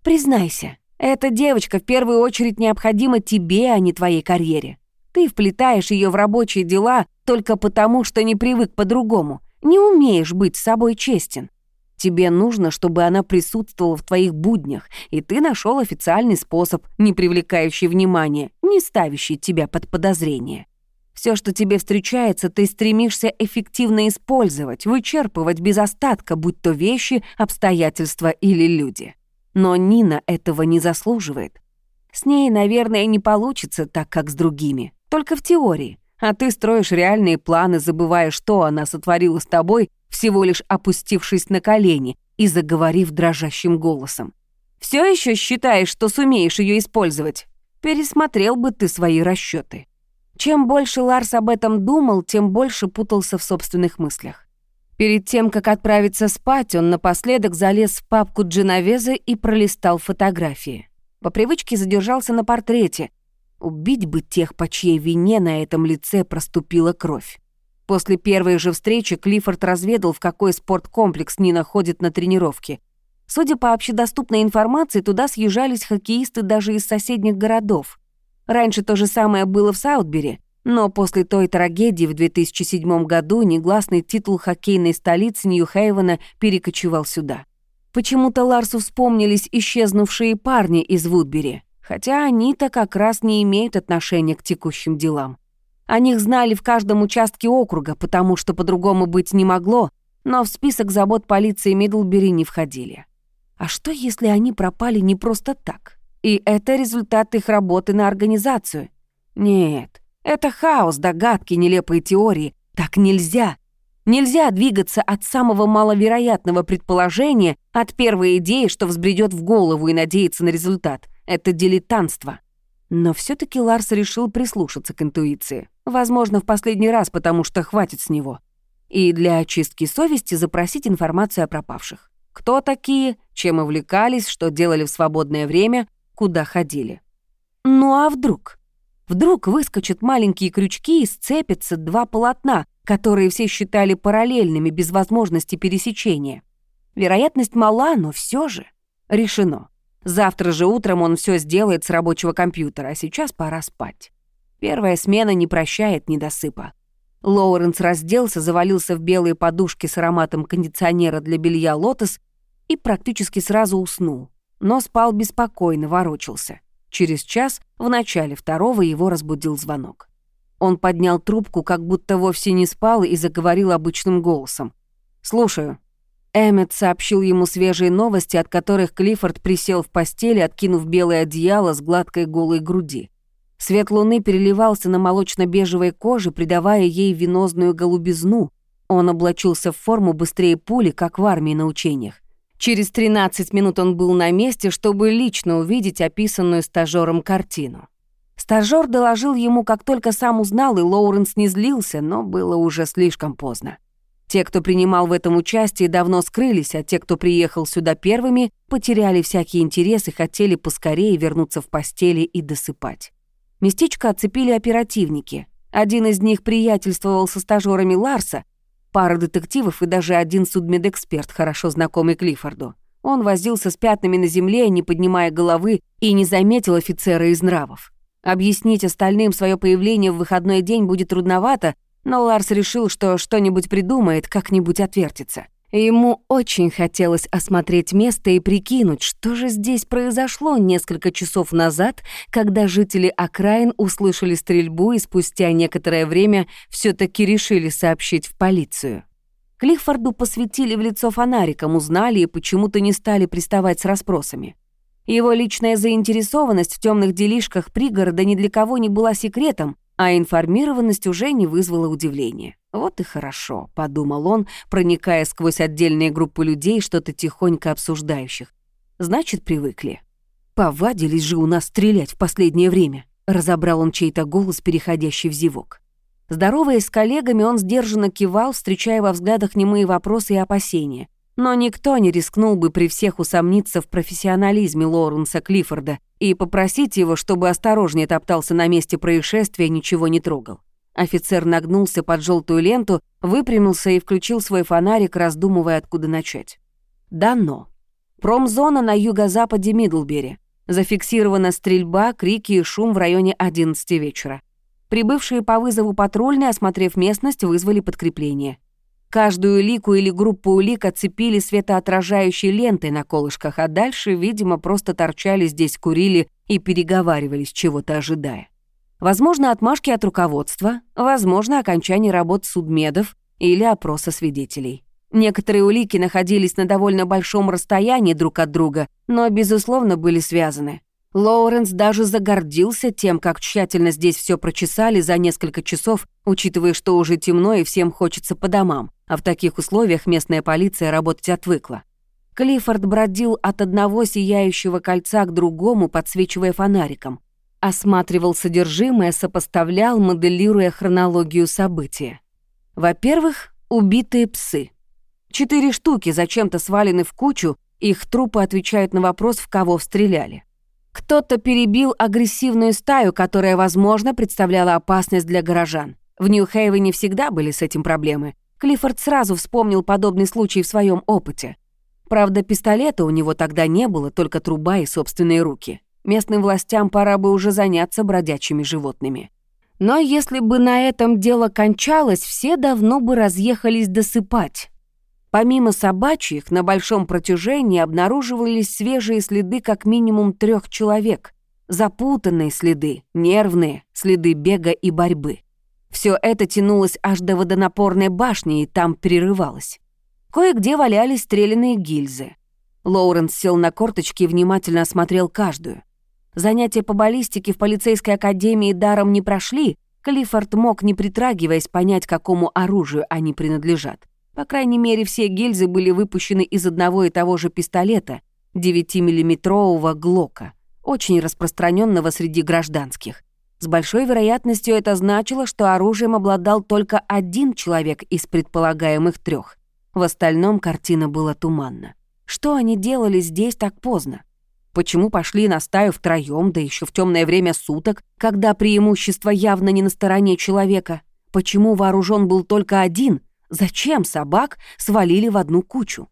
Признайся, эта девочка в первую очередь необходима тебе, а не твоей карьере. Ты вплетаешь ее в рабочие дела только потому, что не привык по-другому, не умеешь быть с собой честен. Тебе нужно, чтобы она присутствовала в твоих буднях, и ты нашел официальный способ, не привлекающий внимания, не ставящий тебя под подозрение. Все, что тебе встречается, ты стремишься эффективно использовать, вычерпывать без остатка, будь то вещи, обстоятельства или люди. Но Нина этого не заслуживает. С ней, наверное, не получится так, как с другими. Только в теории. А ты строишь реальные планы, забывая, что она сотворила с тобой всего лишь опустившись на колени и заговорив дрожащим голосом. «Все еще считаешь, что сумеешь ее использовать? Пересмотрел бы ты свои расчеты. Чем больше Ларс об этом думал, тем больше путался в собственных мыслях. Перед тем, как отправиться спать, он напоследок залез в папку Дженовеза и пролистал фотографии. По привычке задержался на портрете. Убить бы тех, по чьей вине на этом лице проступила кровь. После первой же встречи Клиффорд разведал, в какой спорткомплекс Нина ходит на тренировки. Судя по общедоступной информации, туда съезжались хоккеисты даже из соседних городов. Раньше то же самое было в Саутбери, но после той трагедии в 2007 году негласный титул хоккейной столицы Нью-Хейвена перекочевал сюда. Почему-то Ларсу вспомнились исчезнувшие парни из Вудбери, хотя они-то как раз не имеют отношения к текущим делам. О них знали в каждом участке округа, потому что по-другому быть не могло, но в список забот полиции Мидлбери не входили. А что, если они пропали не просто так? И это результат их работы на организацию? Нет, это хаос, догадки, нелепые теории. Так нельзя. Нельзя двигаться от самого маловероятного предположения, от первой идеи, что взбредет в голову и надеяться на результат. Это дилетантство. Но все таки Ларс решил прислушаться к интуиции. Возможно, в последний раз, потому что хватит с него. И для очистки совести запросить информацию о пропавших. Кто такие, чем увлекались, что делали в свободное время, куда ходили. Ну а вдруг? Вдруг выскочат маленькие крючки и сцепятся два полотна, которые все считали параллельными без возможности пересечения. Вероятность мала, но все же. Решено. Завтра же утром он все сделает с рабочего компьютера, а сейчас пора спать. Первая смена не прощает недосыпа. Лоуренс разделся, завалился в белые подушки с ароматом кондиционера для белья «Лотос» и практически сразу уснул. Но спал беспокойно, ворочался. Через час, в начале второго, его разбудил звонок. Он поднял трубку, как будто вовсе не спал, и заговорил обычным голосом. «Слушаю». Эммет сообщил ему свежие новости, от которых Клиффорд присел в постели, откинув белое одеяло с гладкой голой груди. Свет луны переливался на молочно-бежевой коже, придавая ей венозную голубизну. Он облачился в форму быстрее пули, как в армии на учениях. Через 13 минут он был на месте, чтобы лично увидеть описанную стажером картину. Стажёр доложил ему, как только сам узнал, и Лоуренс не злился, но было уже слишком поздно. Те, кто принимал в этом участие, давно скрылись, а те, кто приехал сюда первыми, потеряли всякий интерес и хотели поскорее вернуться в постели и досыпать. Местечко оцепили оперативники. Один из них приятельствовал со стажерами Ларса, пара детективов и даже один судмедэксперт, хорошо знакомый Клиффорду. Он возился с пятнами на земле, не поднимая головы, и не заметил офицера из нравов. Объяснить остальным свое появление в выходной день будет трудновато, но Ларс решил, что что-нибудь придумает, как-нибудь отвертится. Ему очень хотелось осмотреть место и прикинуть, что же здесь произошло несколько часов назад, когда жители окраин услышали стрельбу и спустя некоторое время все таки решили сообщить в полицию. Клиффорду посветили в лицо фонариком, узнали и почему-то не стали приставать с расспросами. Его личная заинтересованность в темных делишках пригорода ни для кого не была секретом, а информированность уже не вызвала удивления. «Вот и хорошо», — подумал он, проникая сквозь отдельные группы людей, что-то тихонько обсуждающих. «Значит, привыкли». «Повадились же у нас стрелять в последнее время», — разобрал он чей-то голос, переходящий в зевок. Здороваясь с коллегами, он сдержанно кивал, встречая во взглядах немые вопросы и опасения. Но никто не рискнул бы при всех усомниться в профессионализме Лоуренса Клиффорда и попросить его, чтобы осторожнее топтался на месте происшествия, ничего не трогал. Офицер нагнулся под желтую ленту, выпрямился и включил свой фонарик, раздумывая, откуда начать. Дано. Промзона на юго-западе Мидлбери. Зафиксирована стрельба, крики и шум в районе 11 вечера. Прибывшие по вызову патрульные, осмотрев местность, вызвали подкрепление. Каждую лику или группу улик оцепили светоотражающей лентой на колышках, а дальше, видимо, просто торчали здесь, курили и переговаривались, чего-то ожидая. Возможно, отмашки от руководства, возможно, окончание работ судмедов или опроса свидетелей. Некоторые улики находились на довольно большом расстоянии друг от друга, но, безусловно, были связаны. Лоуренс даже загордился тем, как тщательно здесь все прочесали за несколько часов, учитывая, что уже темно и всем хочется по домам, а в таких условиях местная полиция работать отвыкла. Клиффорд бродил от одного сияющего кольца к другому, подсвечивая фонариком. Осматривал содержимое, сопоставлял, моделируя хронологию события. Во-первых, убитые псы. Четыре штуки зачем-то свалены в кучу, их трупы отвечают на вопрос, в кого стреляли. Кто-то перебил агрессивную стаю, которая, возможно, представляла опасность для горожан. В Нью-Хейвене всегда были с этим проблемы. Клиффорд сразу вспомнил подобный случай в своем опыте. Правда, пистолета у него тогда не было, только труба и собственные руки. Местным властям пора бы уже заняться бродячими животными. Но если бы на этом дело кончалось, все давно бы разъехались досыпать. Помимо собачьих, на большом протяжении обнаруживались свежие следы как минимум трех человек. Запутанные следы, нервные, следы бега и борьбы. Все это тянулось аж до водонапорной башни и там прерывалось. Кое-где валялись стреляные гильзы. Лоуренс сел на корточки и внимательно осмотрел каждую. Занятия по баллистике в полицейской академии даром не прошли, Клиффорд мог, не притрагиваясь, понять, какому оружию они принадлежат. По крайней мере, все гильзы были выпущены из одного и того же пистолета, 9-миллиметрового Глока, очень распространенного среди гражданских. С большой вероятностью это значило, что оружием обладал только один человек из предполагаемых трех. В остальном картина была туманна. Что они делали здесь так поздно? Почему пошли на стаю втроем, да еще в темное время суток, когда преимущество явно не на стороне человека? Почему вооружен был только один — Зачем собак свалили в одну кучу?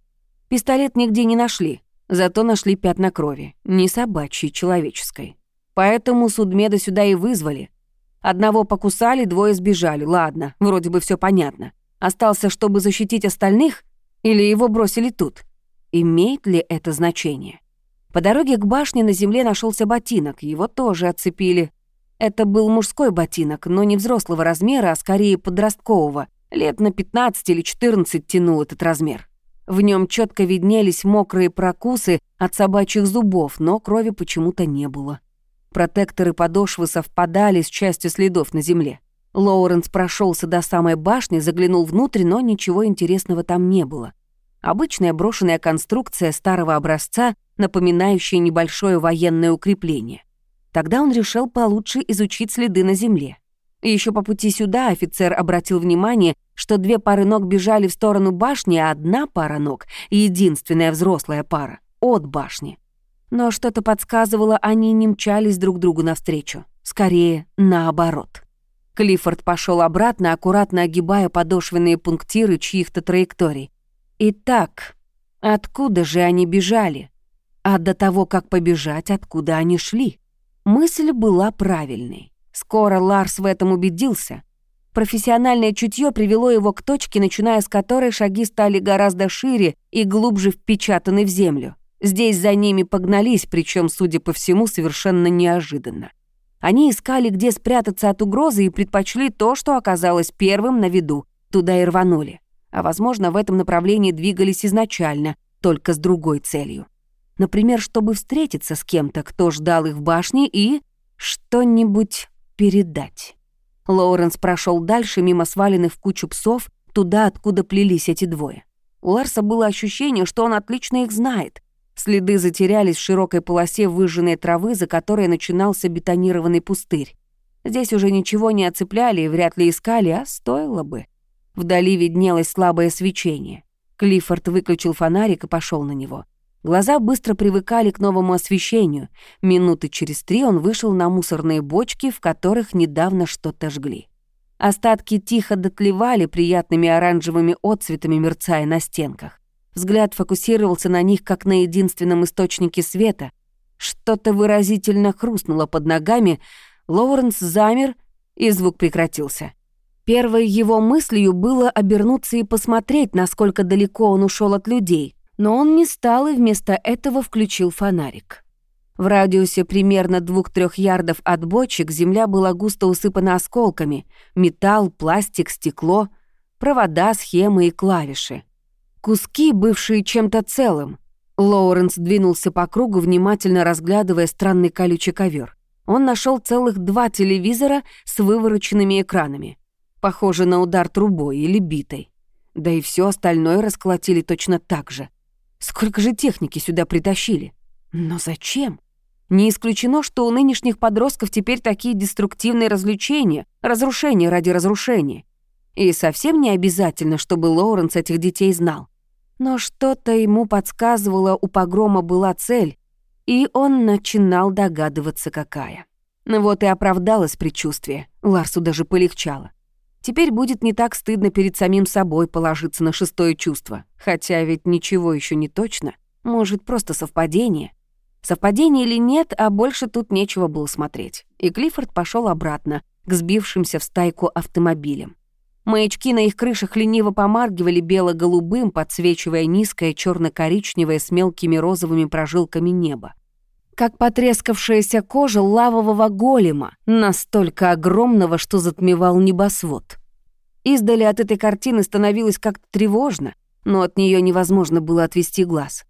Пистолет нигде не нашли, зато нашли пятна крови, не собачьей, человеческой. Поэтому судмеда сюда и вызвали. Одного покусали, двое сбежали, ладно, вроде бы все понятно. Остался, чтобы защитить остальных, или его бросили тут? Имеет ли это значение? По дороге к башне на земле нашелся ботинок, его тоже отцепили. Это был мужской ботинок, но не взрослого размера, а скорее подросткового. Лет на 15 или 14 тянул этот размер. В нем четко виднелись мокрые прокусы от собачьих зубов, но крови почему-то не было. Протекторы подошвы совпадали с частью следов на земле. Лоуренс прошелся до самой башни, заглянул внутрь, но ничего интересного там не было. Обычная брошенная конструкция старого образца, напоминающая небольшое военное укрепление. Тогда он решил получше изучить следы на земле. Еще по пути сюда офицер обратил внимание, что две пары ног бежали в сторону башни, а одна пара ног, единственная взрослая пара, от башни. Но что-то подсказывало, они не мчались друг другу навстречу. Скорее, наоборот. Клиффорд пошел обратно, аккуратно огибая подошвенные пунктиры чьих-то траекторий. Итак, откуда же они бежали? А до того, как побежать, откуда они шли? Мысль была правильной. Скоро Ларс в этом убедился. Профессиональное чутье привело его к точке, начиная с которой шаги стали гораздо шире и глубже впечатаны в землю. Здесь за ними погнались, причем, судя по всему, совершенно неожиданно. Они искали, где спрятаться от угрозы и предпочли то, что оказалось первым на виду. Туда и рванули. А, возможно, в этом направлении двигались изначально, только с другой целью. Например, чтобы встретиться с кем-то, кто ждал их в башне и что-нибудь передать. Лоуренс прошел дальше, мимо сваленных в кучу псов, туда, откуда плелись эти двое. У Ларса было ощущение, что он отлично их знает. Следы затерялись в широкой полосе выжженной травы, за которой начинался бетонированный пустырь. Здесь уже ничего не оцепляли и вряд ли искали, а стоило бы. Вдали виднелось слабое свечение. Клиффорд выключил фонарик и пошел на него. Глаза быстро привыкали к новому освещению. Минуты через три он вышел на мусорные бочки, в которых недавно что-то жгли. Остатки тихо дотлевали приятными оранжевыми отцветами, мерцая на стенках. Взгляд фокусировался на них, как на единственном источнике света. Что-то выразительно хрустнуло под ногами, Лоуренс замер, и звук прекратился. Первой его мыслью было обернуться и посмотреть, насколько далеко он ушел от людей, но он не стал и вместо этого включил фонарик. В радиусе примерно двух-трех ярдов от бочек земля была густо усыпана осколками — металл, пластик, стекло, провода, схемы и клавиши. Куски, бывшие чем-то целым. Лоуренс двинулся по кругу, внимательно разглядывая странный колючий ковер. Он нашел целых два телевизора с вывороченными экранами. Похоже на удар трубой или битой. Да и все остальное расколотили точно так же. Сколько же техники сюда притащили? Но зачем? Не исключено, что у нынешних подростков теперь такие деструктивные развлечения, разрушения ради разрушения. И совсем не обязательно, чтобы Лоуренс этих детей знал. Но что-то ему подсказывало, у погрома была цель, и он начинал догадываться, какая. Вот и оправдалось предчувствие, Ларсу даже полегчало. Теперь будет не так стыдно перед самим собой положиться на шестое чувство, хотя ведь ничего еще не точно, может, просто совпадение. Совпадение или нет, а больше тут нечего было смотреть. И Клиффорд пошел обратно, к сбившимся в стайку автомобилям. Маячки на их крышах лениво помаргивали бело-голубым, подсвечивая низкое черно коричневое с мелкими розовыми прожилками небо. Как потрескавшаяся кожа лавового голема, настолько огромного, что затмевал небосвод. Издали от этой картины становилось как-то тревожно, но от нее невозможно было отвести глаз.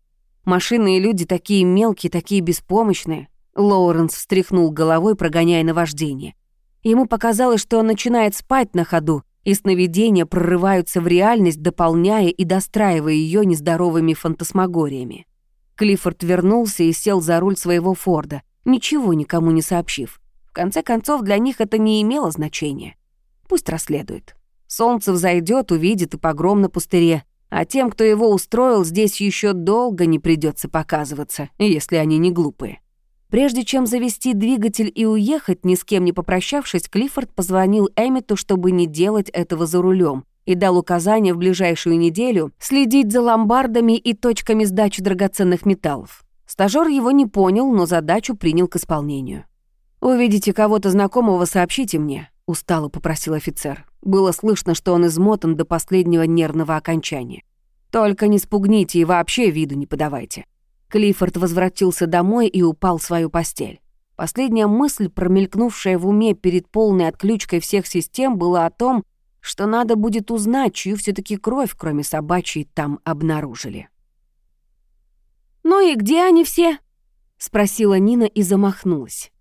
Машины и люди такие мелкие, такие беспомощные. Лоуренс встряхнул головой, прогоняя наваждение. Ему показалось, что он начинает спать на ходу, и сновидения прорываются в реальность, дополняя и достраивая ее нездоровыми фантасмагориями. Клиффорд вернулся и сел за руль своего Форда, ничего никому не сообщив. В конце концов, для них это не имело значения. Пусть расследует. Солнце взойдет, увидит и погром на пустыре, а тем, кто его устроил, здесь еще долго не придется показываться, если они не глупые. Прежде чем завести двигатель и уехать, ни с кем не попрощавшись, Клиффорд позвонил Эммету, чтобы не делать этого за рулем, и дал указание в ближайшую неделю следить за ломбардами и точками сдачи драгоценных металлов. Стажёр его не понял, но задачу принял к исполнению. «Увидите кого-то знакомого, сообщите мне», — устало попросил офицер. Было слышно, что он измотан до последнего нервного окончания. «Только не спугните и вообще виду не подавайте». Клиффорд возвратился домой и упал в свою постель. Последняя мысль, промелькнувшая в уме перед полной отключкой всех систем, была о том, что надо будет узнать, чью все таки кровь, кроме собачьей, там обнаружили. «Ну и где они все?» — спросила Нина и замахнулась.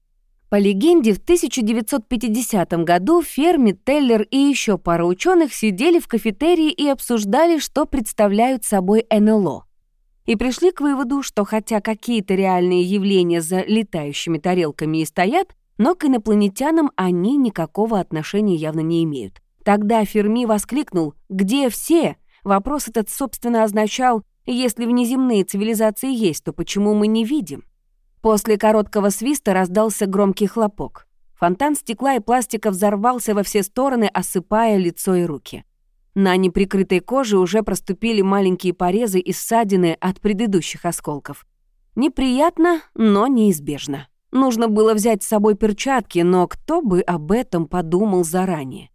По легенде, в 1950 году Ферми, Теллер и еще пара ученых сидели в кафетерии и обсуждали, что представляют собой НЛО. И пришли к выводу, что хотя какие-то реальные явления за летающими тарелками и стоят, но к инопланетянам они никакого отношения явно не имеют. Тогда Ферми воскликнул «Где все?». Вопрос этот, собственно, означал «Если внеземные цивилизации есть, то почему мы не видим?». После короткого свиста раздался громкий хлопок. Фонтан стекла и пластика взорвался во все стороны, осыпая лицо и руки. На неприкрытой коже уже проступили маленькие порезы и ссадины от предыдущих осколков. Неприятно, но неизбежно. Нужно было взять с собой перчатки, но кто бы об этом подумал заранее?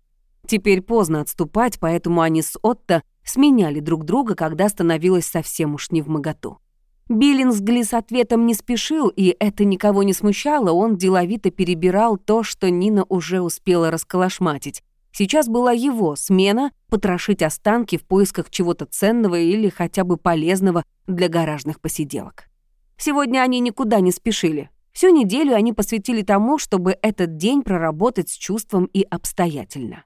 Теперь поздно отступать, поэтому они с Отто сменяли друг друга, когда становилось совсем уж не в моготу. Биллингсгли с ответом не спешил, и это никого не смущало, он деловито перебирал то, что Нина уже успела расколошматить. Сейчас была его смена потрошить останки в поисках чего-то ценного или хотя бы полезного для гаражных посиделок. Сегодня они никуда не спешили. Всю неделю они посвятили тому, чтобы этот день проработать с чувством и обстоятельно.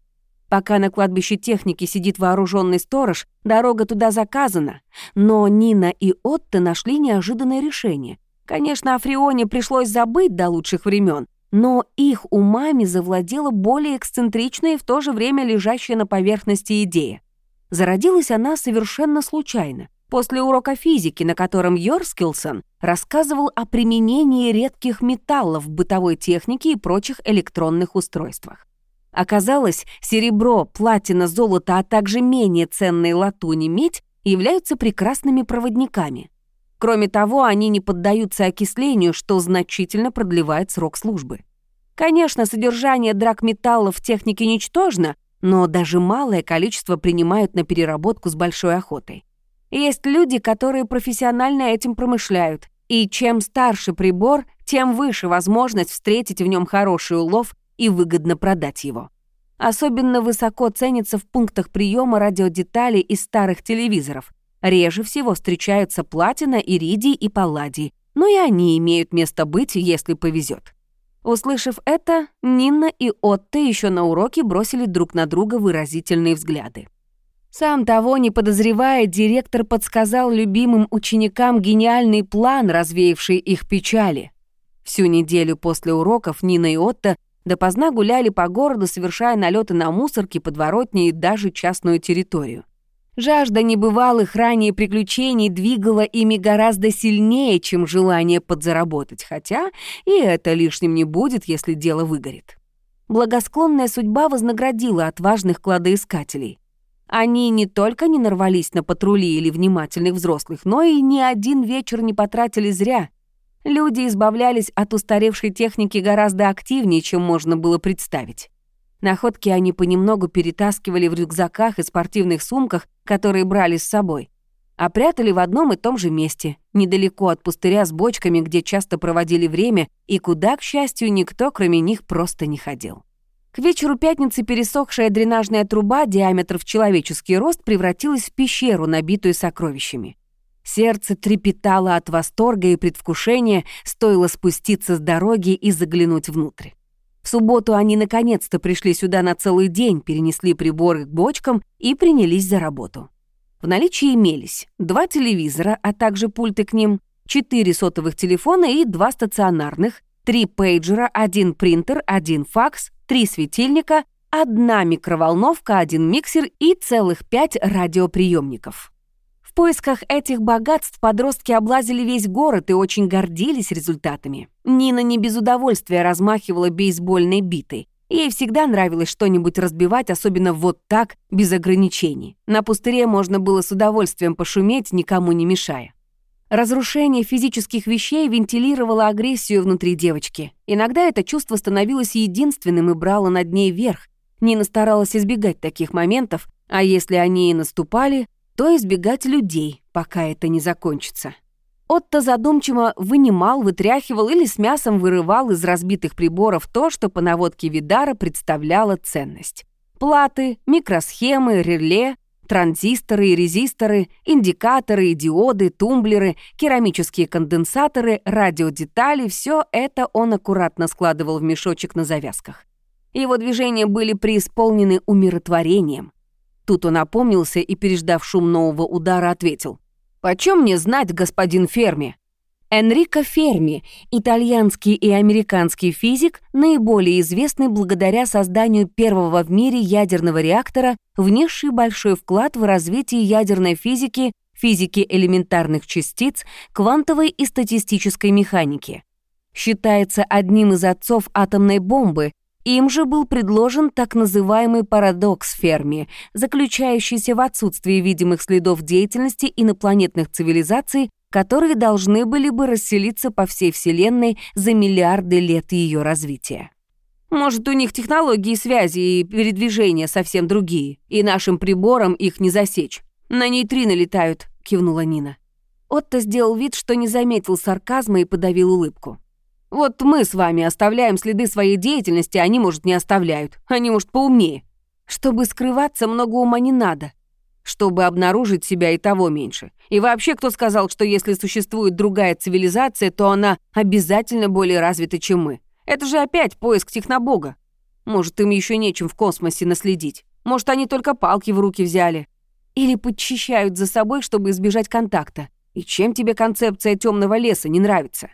Пока на кладбище техники сидит вооруженный сторож, дорога туда заказана. Но Нина и Отто нашли неожиданное решение. Конечно, о Фрионе пришлось забыть до лучших времен, но их умами завладела более эксцентричная и в то же время лежащая на поверхности идея. Зародилась она совершенно случайно, после урока физики, на котором Йорскилсон рассказывал о применении редких металлов в бытовой технике и прочих электронных устройствах. Оказалось, серебро, платина, золото, а также менее ценные латунь и медь являются прекрасными проводниками. Кроме того, они не поддаются окислению, что значительно продлевает срок службы. Конечно, содержание драгметаллов в технике ничтожно, но даже малое количество принимают на переработку с большой охотой. Есть люди, которые профессионально этим промышляют, и чем старше прибор, тем выше возможность встретить в нем хороший улов и выгодно продать его. Особенно высоко ценится в пунктах приема радиодеталей из старых телевизоров. Реже всего встречаются платина, иридий и палладий, но и они имеют место быть, если повезет. Услышав это, Нина и Отто еще на уроке бросили друг на друга выразительные взгляды. Сам того не подозревая, директор подсказал любимым ученикам гениальный план, развеявший их печали. Всю неделю после уроков Нина и Отто Допоздна гуляли по городу, совершая налеты на мусорки, подворотни и даже частную территорию. Жажда небывалых ранее приключений двигала ими гораздо сильнее, чем желание подзаработать, хотя и это лишним не будет, если дело выгорит. Благосклонная судьба вознаградила отважных кладоискателей. Они не только не нарвались на патрули или внимательных взрослых, но и ни один вечер не потратили зря. Люди избавлялись от устаревшей техники гораздо активнее, чем можно было представить. Находки они понемногу перетаскивали в рюкзаках и спортивных сумках, которые брали с собой, а прятали в одном и том же месте, недалеко от пустыря с бочками, где часто проводили время и куда, к счастью, никто, кроме них, просто не ходил. К вечеру пятницы пересохшая дренажная труба, диаметр в человеческий рост, превратилась в пещеру, набитую сокровищами. Сердце трепетало от восторга и предвкушения, стоило спуститься с дороги и заглянуть внутрь. В субботу они наконец-то пришли сюда на целый день, перенесли приборы к бочкам и принялись за работу. В наличии имелись два телевизора, а также пульты к ним, четыре сотовых телефона и два стационарных, три пейджера, один принтер, один факс, три светильника, одна микроволновка, один миксер и целых пять радиоприемников. Поисках этих богатств подростки облазили весь город и очень гордились результатами. Нина не без удовольствия размахивала бейсбольной битой. Ей всегда нравилось что-нибудь разбивать, особенно вот так, без ограничений. На пустыре можно было с удовольствием пошуметь, никому не мешая. Разрушение физических вещей вентилировало агрессию внутри девочки. Иногда это чувство становилось единственным и брало над ней верх. Нина старалась избегать таких моментов, а если они и наступали, то избегать людей, пока это не закончится. Отто задумчиво вынимал, вытряхивал или с мясом вырывал из разбитых приборов то, что по наводке Видара представляло ценность. Платы, микросхемы, реле, транзисторы и резисторы, индикаторы и диоды, тумблеры, керамические конденсаторы, радиодетали — все это он аккуратно складывал в мешочек на завязках. Его движения были преисполнены умиротворением. Тут он опомнился и, переждав шум нового удара, ответил. «Почем мне знать, господин Ферми?» Энрико Ферми, итальянский и американский физик, наиболее известный благодаря созданию первого в мире ядерного реактора, внесший большой вклад в развитие ядерной физики, физики элементарных частиц, квантовой и статистической механики. Считается одним из отцов атомной бомбы, им же был предложен так называемый парадокс Ферми, заключающийся в отсутствии видимых следов деятельности инопланетных цивилизаций, которые должны были бы расселиться по всей Вселенной за миллиарды лет ее развития. Может, у них технологии связи и передвижения совсем другие, и нашим приборам их не засечь. На нейтрино летают, кивнула Нина. Отто сделал вид, что не заметил сарказма и подавил улыбку. Вот мы с вами оставляем следы своей деятельности, они, может, не оставляют. Они, может, поумнее. Чтобы скрываться, много ума не надо. Чтобы обнаружить себя и того меньше. И вообще, кто сказал, что если существует другая цивилизация, то она обязательно более развита, чем мы? Это же опять поиск технобога. Может, им еще нечем в космосе наследить. Может, они только палки в руки взяли. Или подчищают за собой, чтобы избежать контакта. И чем тебе концепция темного леса не нравится?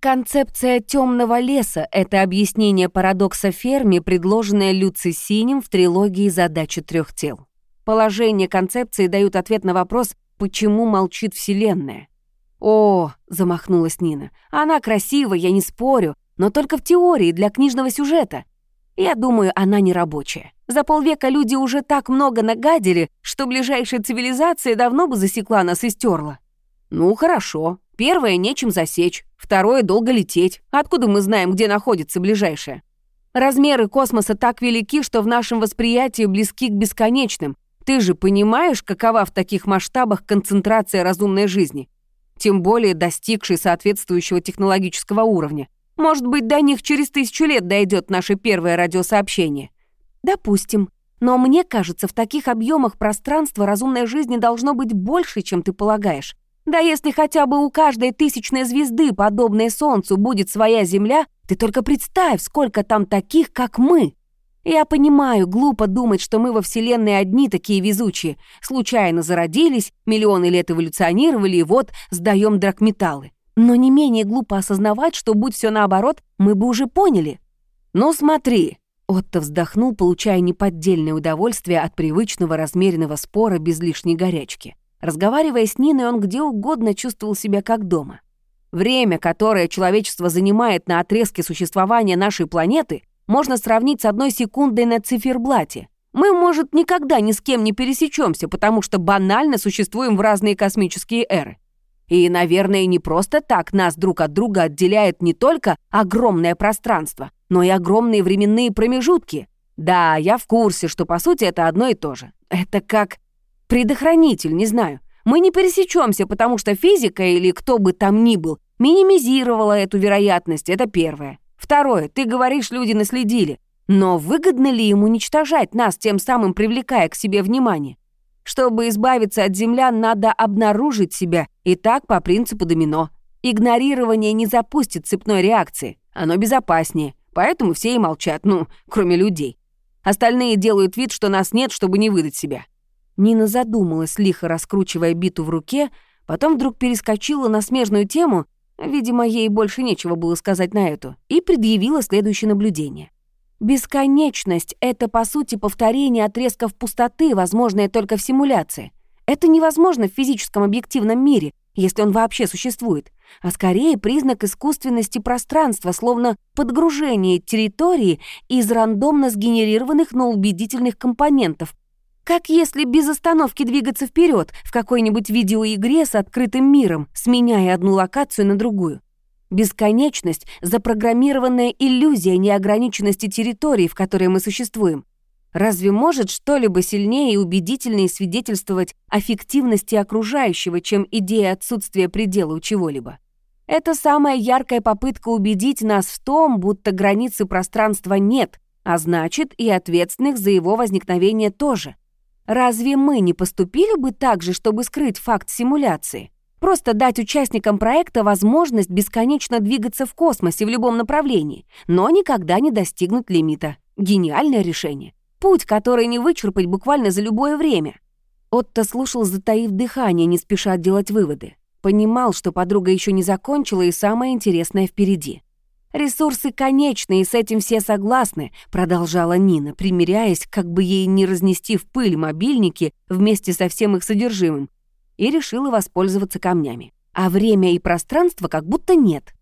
Концепция темного леса — это объяснение парадокса Ферми, предложенное Люци Синим в трилогии «Задача трех тел». Положение концепции дают ответ на вопрос «Почему молчит Вселенная?». «О!» — замахнулась Нина. «Она красива, я не спорю, но только в теории, для книжного сюжета. Я думаю, она не рабочая. За полвека люди уже так много нагадили, что ближайшая цивилизация давно бы засекла нас и стерла». «Ну, хорошо. Первое — нечем засечь. Второе — долго лететь. Откуда мы знаем, где находится ближайшее? Размеры космоса так велики, что в нашем восприятии близки к бесконечным. Ты же понимаешь, какова в таких масштабах концентрация разумной жизни? Тем более достигшей соответствующего технологического уровня. Может быть, до них через тысячу лет дойдет наше первое радиосообщение. Допустим. Но мне кажется, в таких объемах пространства разумной жизни должно быть больше, чем ты полагаешь. Да если хотя бы у каждой тысячной звезды, подобной Солнцу, будет своя Земля, ты только представь, сколько там таких, как мы. Я понимаю, глупо думать, что мы во Вселенной одни такие везучие. Случайно зародились, миллионы лет эволюционировали, и вот сдаем драгметаллы. Но не менее глупо осознавать, что, будь все наоборот, мы бы уже поняли. «Ну смотри», — Отто вздохнул, получая неподдельное удовольствие от привычного размеренного спора без лишней горячки. Разговаривая с Ниной, он где угодно чувствовал себя как дома. Время, которое человечество занимает на отрезке существования нашей планеты, можно сравнить с одной секундой на циферблате. Мы, может, никогда ни с кем не пересечемся, потому что банально существуем в разные космические эры. И, наверное, не просто так нас друг от друга отделяет не только огромное пространство, но и огромные временные промежутки. Да, я в курсе, что по сути это одно и то же. Это как Предохранитель, не знаю. Мы не пересечемся, потому что физика или кто бы там ни был минимизировала эту вероятность, это первое. Второе, ты говоришь, люди наследили. Но выгодно ли им уничтожать нас, тем самым привлекая к себе внимание? Чтобы избавиться от землян, надо обнаружить себя, и так по принципу домино. Игнорирование не запустит цепной реакции, оно безопаснее, поэтому все и молчат, ну, кроме людей. Остальные делают вид, что нас нет, чтобы не выдать себя. Нина задумалась, лихо раскручивая биту в руке, потом вдруг перескочила на смежную тему, видимо, ей больше нечего было сказать на эту, и предъявила следующее наблюдение. Бесконечность — это, по сути, повторение отрезков пустоты, возможное только в симуляции. Это невозможно в физическом объективном мире, если он вообще существует, а скорее признак искусственности пространства, словно подгружение территории из рандомно сгенерированных, но убедительных компонентов. Как если без остановки двигаться вперед в какой-нибудь видеоигре с открытым миром, сменяя одну локацию на другую. Бесконечность — запрограммированная иллюзия неограниченности территории, в которой мы существуем. Разве может что-либо сильнее и убедительнее свидетельствовать о фиктивности окружающего, чем идея отсутствия предела у чего-либо? Это самая яркая попытка убедить нас в том, будто границы пространства нет, а значит и ответственных за его возникновение тоже. Разве мы не поступили бы так же, чтобы скрыть факт симуляции? Просто дать участникам проекта возможность бесконечно двигаться в космосе в любом направлении, но никогда не достигнуть лимита. Гениальное решение. Путь, который не вычерпать буквально за любое время. Отто слушал, затаив дыхание, не спеша делать выводы. Понимал, что подруга еще не закончила, и самое интересное впереди. «Ресурсы конечны, и с этим все согласны», — продолжала Нина, примиряясь, как бы ей не разнести в пыль мобильники вместе со всем их содержимым, и решила воспользоваться камнями. А время и пространство как будто нет.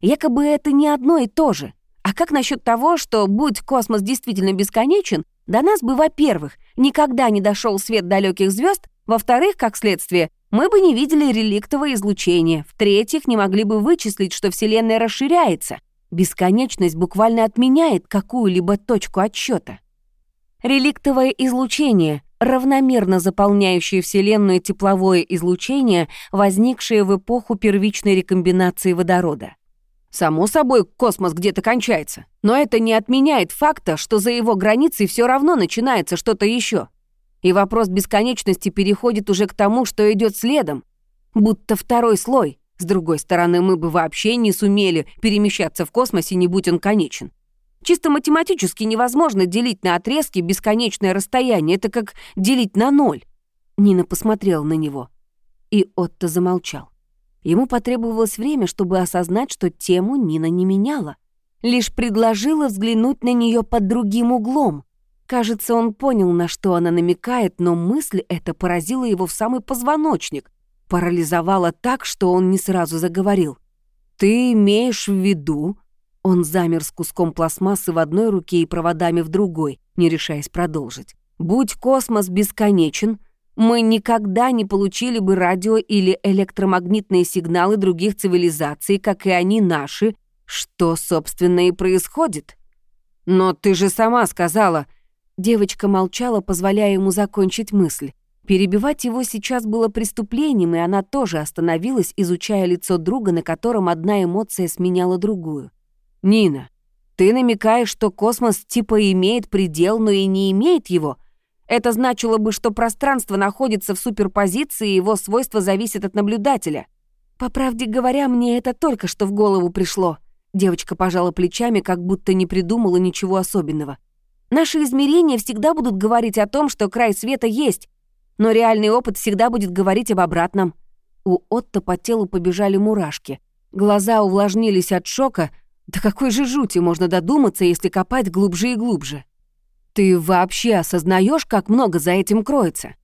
Якобы это не одно и то же. А как насчет того, что, будь космос действительно бесконечен, до нас бы, во-первых, никогда не дошел свет далеких звезд, во-вторых, как следствие, мы бы не видели реликтовое излучение, в-третьих, не могли бы вычислить, что Вселенная расширяется. Бесконечность буквально отменяет какую-либо точку отсчета. Реликтовое излучение — равномерно заполняющее Вселенную тепловое излучение, возникшее в эпоху первичной рекомбинации водорода. Само собой, космос где-то кончается. Но это не отменяет факта, что за его границей все равно начинается что-то еще. И вопрос бесконечности переходит уже к тому, что идет следом. Будто второй слой. С другой стороны, мы бы вообще не сумели перемещаться в космосе, не будь он конечен. Чисто математически невозможно делить на отрезки бесконечное расстояние. Это как делить на ноль. Нина посмотрела на него. И Отто замолчал. Ему потребовалось время, чтобы осознать, что тему Нина не меняла. Лишь предложила взглянуть на нее под другим углом. Кажется, он понял, на что она намекает, но мысль эта поразила его в самый позвоночник, парализовала так, что он не сразу заговорил. «Ты имеешь в виду...» Он замер с куском пластмассы в одной руке и проводами в другой, не решаясь продолжить. «Будь космос бесконечен, мы никогда не получили бы радио или электромагнитные сигналы других цивилизаций, как и они наши, что, собственно, и происходит. Но ты же сама сказала... Девочка молчала, позволяя ему закончить мысль. Перебивать его сейчас было преступлением, и она тоже остановилась, изучая лицо друга, на котором одна эмоция сменяла другую. «Нина, ты намекаешь, что космос типа имеет предел, но и не имеет его?» Это значило бы, что пространство находится в суперпозиции, и его свойства зависят от наблюдателя. По правде говоря, мне это только что в голову пришло. Девочка пожала плечами, как будто не придумала ничего особенного. Наши измерения всегда будут говорить о том, что край света есть, но реальный опыт всегда будет говорить об обратном. У Отто по телу побежали мурашки. Глаза увлажнились от шока. Да какой же жути можно додуматься, если копать глубже и глубже? Ты вообще осознаешь, как много за этим кроется?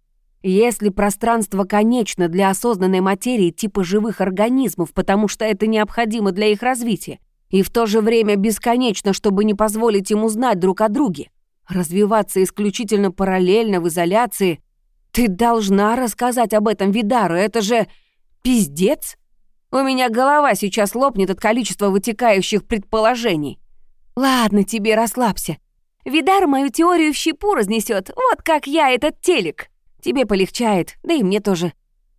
Если пространство конечно для осознанной материи типа живых организмов, потому что это необходимо для их развития, и в то же время бесконечно, чтобы не позволить им узнать друг о друге, развиваться исключительно параллельно в изоляции, ты должна рассказать об этом Видару, это же пиздец. У меня голова сейчас лопнет от количества вытекающих предположений. Ладно тебе, расслабься. Видар мою теорию в щепу разнесет, вот как я этот телек. Тебе полегчает, да и мне тоже,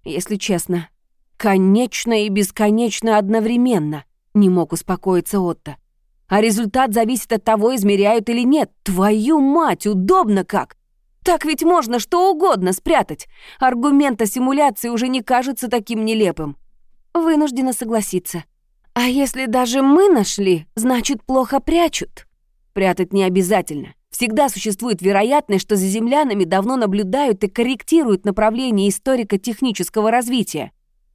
если честно. Конечно и бесконечно одновременно, не мог успокоиться Отто. А результат зависит от того, измеряют или нет. Твою мать, удобно как! Так ведь можно что угодно спрятать. Аргумент о симуляции уже не кажется таким нелепым. Вынуждена согласиться. А если даже мы нашли, значит, плохо прячут. Прятать не обязательно. Всегда существует вероятность, что за землянами давно наблюдают и корректируют направление историко-технического развития.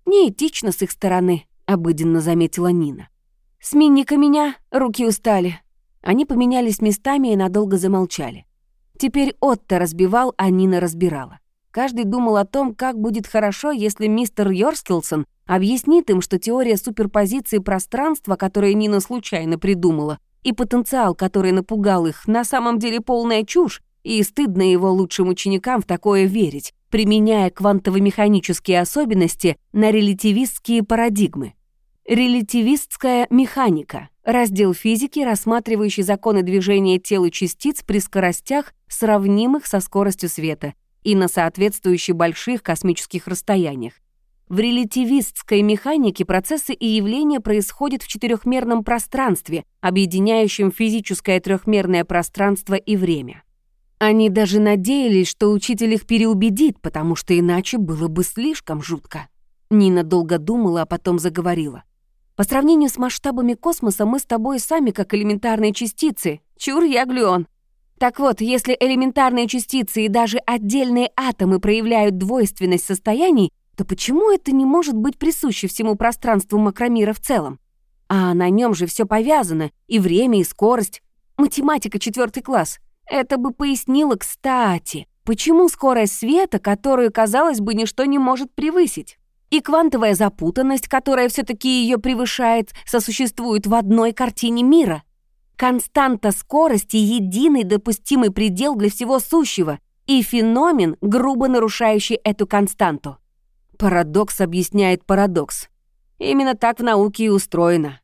Неэтично с их стороны, обыденно заметила Нина. Смени-ка меня, руки устали. Они поменялись местами и надолго замолчали. Теперь Отто разбивал, а Нина разбирала. каждый думал о том, как будет хорошо, если мистер Йорскилсон объяснит им, что теория суперпозиции пространства, которую Нина случайно придумала, и потенциал, который напугал их, на самом деле полная чушь, и стыдно его лучшим ученикам в такое верить, применяя квантово-механические особенности на релятивистские парадигмы. Релятивистская механика — раздел физики, рассматривающий законы движения тел и частиц при скоростях, сравнимых со скоростью света, и на соответствующих больших космических расстояниях. В релятивистской механике процессы и явления происходят в четырехмерном пространстве, объединяющем физическое трехмерное пространство и время. Они даже надеялись, что учитель их переубедит, потому что иначе было бы слишком жутко. Нина долго думала, а потом заговорила. По сравнению с масштабами космоса мы с тобой сами как элементарные частицы. Чур я глюон. Так вот, если элементарные частицы и даже отдельные атомы проявляют двойственность состояний, то почему это не может быть присуще всему пространству макромира в целом? А на нем же все повязано, и время, и скорость. Математика четвертый класс. Это бы пояснило, кстати, почему скорость света, которую, казалось бы, ничто не может превысить и квантовая запутанность, которая все-таки ее превышает, сосуществует в одной картине мира. Константа скорости — единый допустимый предел для всего сущего и феномен, грубо нарушающий эту константу. Парадокс объясняет парадокс. Именно так в науке и устроено.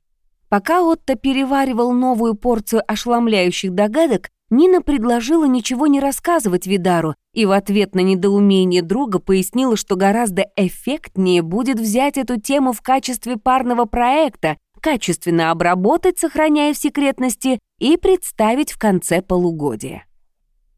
Пока Отто переваривал новую порцию ошеломляющих догадок, Нина предложила ничего не рассказывать Видару и в ответ на недоумение друга пояснила, что гораздо эффектнее будет взять эту тему в качестве парного проекта, качественно обработать, сохраняя в секретности, и представить в конце полугодия.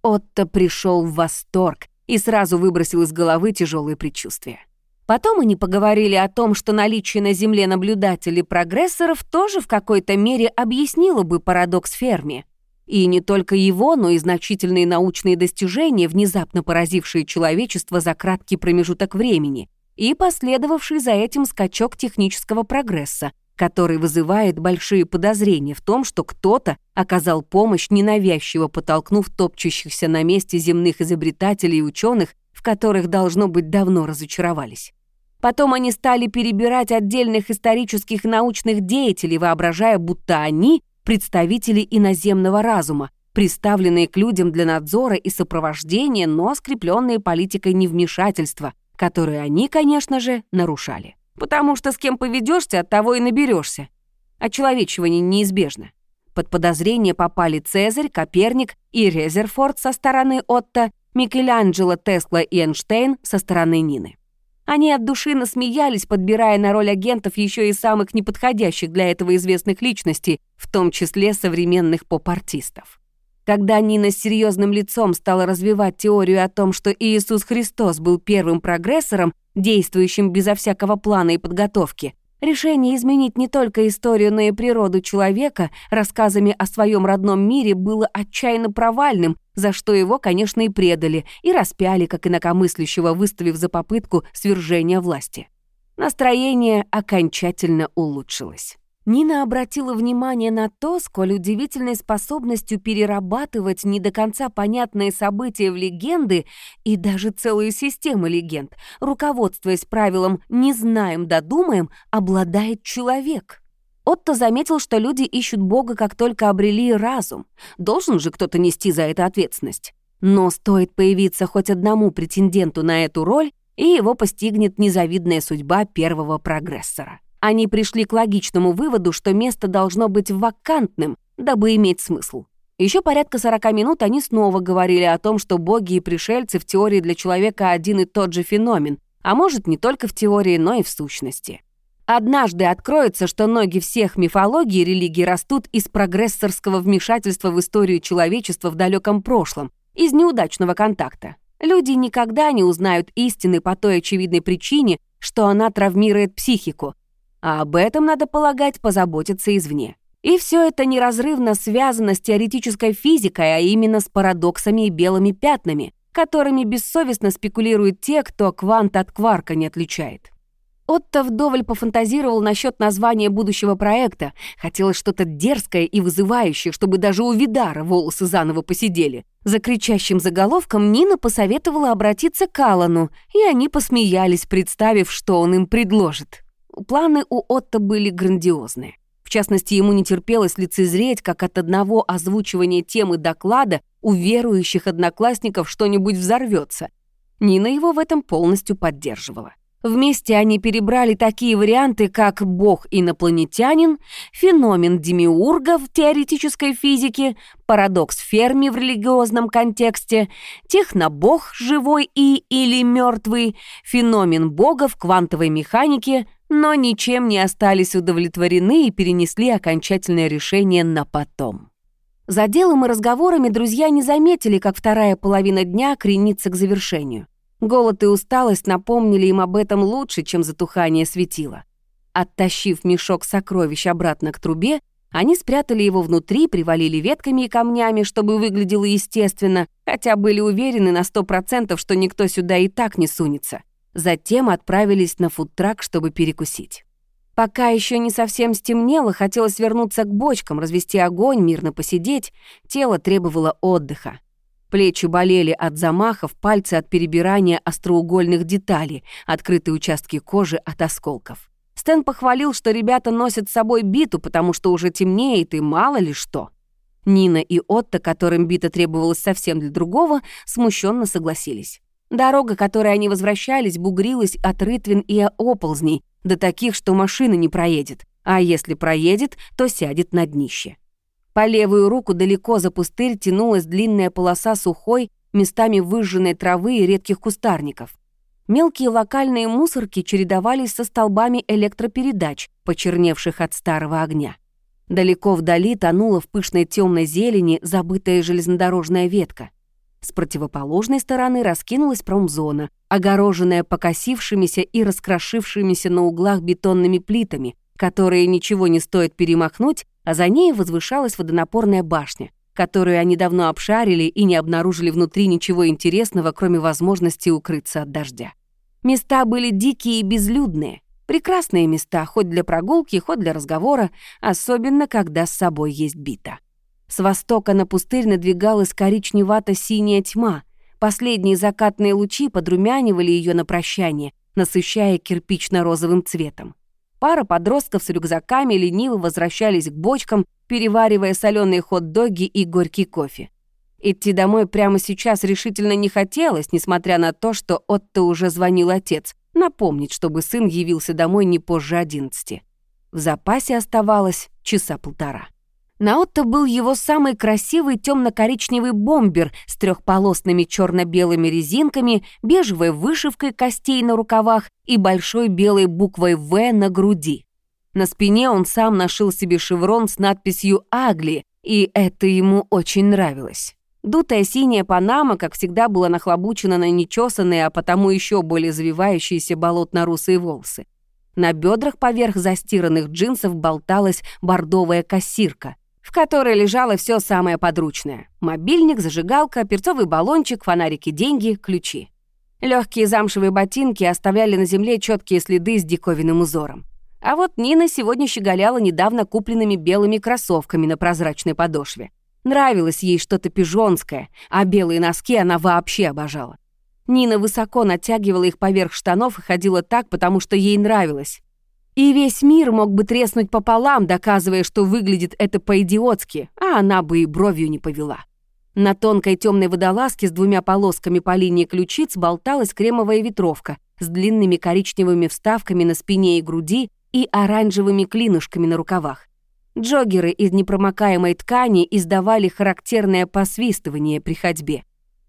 Отто пришел в восторг и сразу выбросил из головы тяжелые предчувствия. Потом они поговорили о том, что наличие на Земле наблюдателей-прогрессоров тоже в какой-то мере объяснило бы парадокс Ферми — и не только его, но и значительные научные достижения, внезапно поразившие человечество за краткий промежуток времени, и последовавший за этим скачок технического прогресса, который вызывает большие подозрения в том, что кто-то оказал помощь, ненавязчиво потолкнув топчущихся на месте земных изобретателей и ученых, в которых, должно быть, давно разочаровались. Потом они стали перебирать отдельных исторических и научных деятелей, воображая, будто они представители иноземного разума, представленные к людям для надзора и сопровождения, но скрепленные политикой невмешательства, которую они, конечно же, нарушали. Потому что с кем поведешься, от того и наберешься. Очеловечивание неизбежно. Под подозрение попали Цезарь, Коперник и Резерфорд со стороны Отто, Микеланджело, Тесла и Эйнштейн со стороны Нины. Они от души насмеялись, подбирая на роль агентов еще и самых неподходящих для этого известных личностей, в том числе современных поп-артистов. Когда Нина с серьезным лицом стала развивать теорию о том, что Иисус Христос был первым прогрессором, действующим безо всякого плана и подготовки, решение изменить не только историю, но и природу человека рассказами о своем родном мире было отчаянно провальным за что его, конечно, и предали, и распяли, как инакомыслящего, выставив за попытку свержения власти. Настроение окончательно улучшилось. Нина обратила внимание на то, сколь удивительной способностью перерабатывать не до конца понятные события в легенды и даже целые системы легенд, руководствуясь правилом «не знаем, додумаем», обладает человек. Отто заметил, что люди ищут Бога, как только обрели разум. Должен же кто-то нести за это ответственность. Но стоит появиться хоть одному претенденту на эту роль, и его постигнет незавидная судьба первого прогрессора. Они пришли к логичному выводу, что место должно быть вакантным, дабы иметь смысл. Еще порядка 40 минут они снова говорили о том, что боги и пришельцы в теории для человека один и тот же феномен, а может, не только в теории, но и в сущности. Однажды откроется, что ноги всех мифологий и религий растут из прогрессорского вмешательства в историю человечества в далеком прошлом, из неудачного контакта. Люди никогда не узнают истины по той очевидной причине, что она травмирует психику, а об этом, надо полагать, позаботиться извне. И все это неразрывно связано с теоретической физикой, а именно с парадоксами и белыми пятнами, которыми бессовестно спекулируют те, кто квант от кварка не отличает. Отто вдоволь пофантазировал насчет названия будущего проекта. Хотелось что-то дерзкое и вызывающее, чтобы даже у Видара волосы заново посидели. За кричащим заголовком Нина посоветовала обратиться к Аллану, и они посмеялись, представив, что он им предложит. Планы у Отто были грандиозные. В частности, ему не терпелось лицезреть, как от одного озвучивания темы доклада у верующих одноклассников что-нибудь взорвется. Нина его в этом полностью поддерживала. Вместе они перебрали такие варианты, как бог-инопланетянин, феномен демиурга в теоретической физике, парадокс Ферми в религиозном контексте, технобог живой и или мертвый, феномен бога в квантовой механике, но ничем не остались удовлетворены и перенесли окончательное решение на потом. За делом и разговорами друзья не заметили, как вторая половина дня кренится к завершению. Голод и усталость напомнили им об этом лучше, чем затухание светила. Оттащив мешок сокровищ обратно к трубе, они спрятали его внутри, привалили ветками и камнями, чтобы выглядело естественно, хотя были уверены на сто процентов, что никто сюда и так не сунется. Затем отправились на фудтрак, чтобы перекусить. Пока еще не совсем стемнело, хотелось вернуться к бочкам, развести огонь, мирно посидеть. Тело требовало отдыха. Плечи болели от замахов, пальцы от перебирания остроугольных деталей, открытые участки кожи от осколков. Стэн похвалил, что ребята носят с собой биту, потому что уже темнеет и мало ли что. Нина и Отто, которым бита требовалась совсем для другого, смущенно согласились. Дорога, которой они возвращались, бугрилась от рытвин и оползней, до таких, что машина не проедет, а если проедет, то сядет на днище. По левую руку далеко за пустырь тянулась длинная полоса сухой, местами выжженной травы и редких кустарников. Мелкие локальные мусорки чередовались со столбами электропередач, почерневших от старого огня. Далеко вдали тонула в пышной темной зелени забытая железнодорожная ветка. С противоположной стороны раскинулась промзона, огороженная покосившимися и раскрошившимися на углах бетонными плитами, которые ничего не стоит перемахнуть, а за ней возвышалась водонапорная башня, которую они давно обшарили и не обнаружили внутри ничего интересного, кроме возможности укрыться от дождя. Места были дикие и безлюдные. Прекрасные места, хоть для прогулки, хоть для разговора, особенно когда с собой есть бита. С востока на пустырь надвигалась коричневато-синяя тьма. Последние закатные лучи подрумянивали ее на прощание, насыщая кирпично-розовым цветом. Пара подростков с рюкзаками лениво возвращались к бочкам, переваривая соленые хот-доги и горький кофе. Идти домой прямо сейчас решительно не хотелось, несмотря на то, что Отто уже звонил отец, напомнить, чтобы сын явился домой не позже одиннадцати. В запасе оставалось часа полтора. На Отто был его самый красивый темно-коричневый бомбер с трехполосными черно-белыми резинками, бежевой вышивкой костей на рукавах и большой белой буквой «В» на груди. На спине он сам нашил себе шеврон с надписью «Агли», и это ему очень нравилось. Дутая синяя панама, как всегда, была нахлобучена на нечесанные, а потому еще более завивающиеся болотно-русые волосы. На бедрах поверх застиранных джинсов болталась бордовая кассирка — в которой лежало все самое подручное. Мобильник, зажигалка, перцовый баллончик, фонарики, деньги, ключи. Легкие замшевые ботинки оставляли на земле четкие следы с диковинным узором. А вот Нина сегодня щеголяла недавно купленными белыми кроссовками на прозрачной подошве. Нравилось ей что-то пижонское, а белые носки она вообще обожала. Нина высоко натягивала их поверх штанов и ходила так, потому что ей нравилось. И весь мир мог бы треснуть пополам, доказывая, что выглядит это по-идиотски, а она бы и бровью не повела. На тонкой темной водолазке с двумя полосками по линии ключиц болталась кремовая ветровка с длинными коричневыми вставками на спине и груди и оранжевыми клинушками на рукавах. Джоггеры из непромокаемой ткани издавали характерное посвистывание при ходьбе.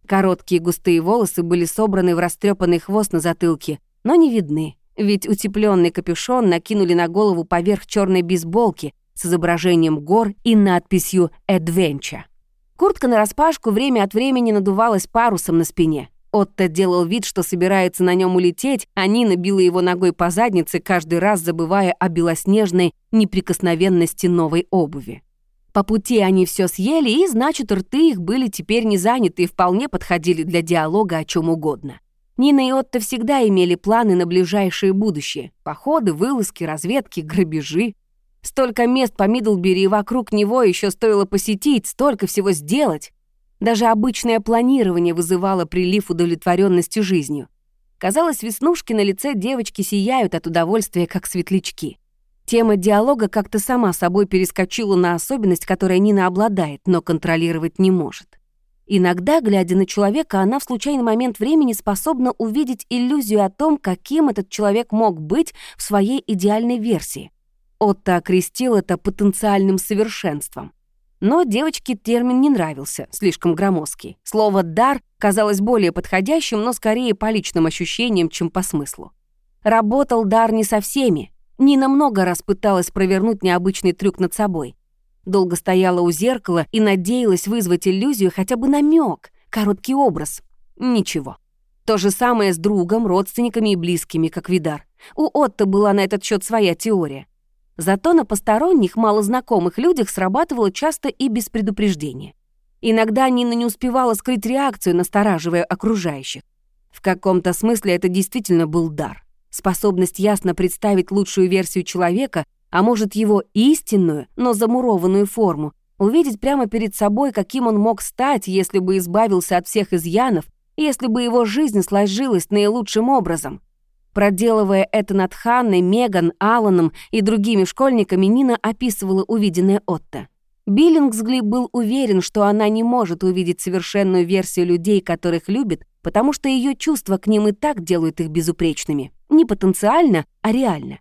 Короткие густые волосы были собраны в растрепанный хвост на затылке, но не видны ведь утепленный капюшон накинули на голову поверх черной бейсболки с изображением гор и надписью «Adventure». Куртка нараспашку время от времени надувалась парусом на спине. Отто делал вид, что собирается на нем улететь, а Нина била его ногой по заднице, каждый раз забывая о белоснежной неприкосновенности новой обуви. По пути они все съели, и, значит, рты их были теперь не заняты и вполне подходили для диалога о чем угодно. Нина и Отто всегда имели планы на ближайшее будущее. Походы, вылазки, разведки, грабежи. Столько мест по Мидлбери и вокруг него еще стоило посетить, столько всего сделать. Даже обычное планирование вызывало прилив удовлетворенности жизнью. Казалось, веснушки на лице девочки сияют от удовольствия, как светлячки. Тема диалога как-то сама собой перескочила на особенность, которой Нина обладает, но контролировать не может. Иногда, глядя на человека, она в случайный момент времени способна увидеть иллюзию о том, каким этот человек мог быть в своей идеальной версии. Отто окрестил это потенциальным совершенством. Но девочке термин не нравился, слишком громоздкий. Слово «дар» казалось более подходящим, но скорее по личным ощущениям, чем по смыслу. Работал дар не со всеми. Нина много раз пыталась провернуть необычный трюк над собой. Долго стояла у зеркала и надеялась вызвать иллюзию хотя бы намек, короткий образ. Ничего. То же самое с другом, родственниками и близкими, как Видар. У Отто была на этот счет своя теория. Зато на посторонних, малознакомых людях срабатывало часто и без предупреждения. Иногда Нина не успевала скрыть реакцию, настораживая окружающих. В каком-то смысле это действительно был дар. Способность ясно представить лучшую версию человека, а может его истинную, но замурованную форму, увидеть прямо перед собой, каким он мог стать, если бы избавился от всех изъянов, если бы его жизнь сложилась наилучшим образом. Проделывая это над Ханной, Меган, Алланом и другими школьниками, Нина описывала увиденное Отто. Биллингсгли был уверен, что она не может увидеть совершенную версию людей, которых любит, потому что ее чувства к ним и так делают их безупречными. Не потенциально, а реально.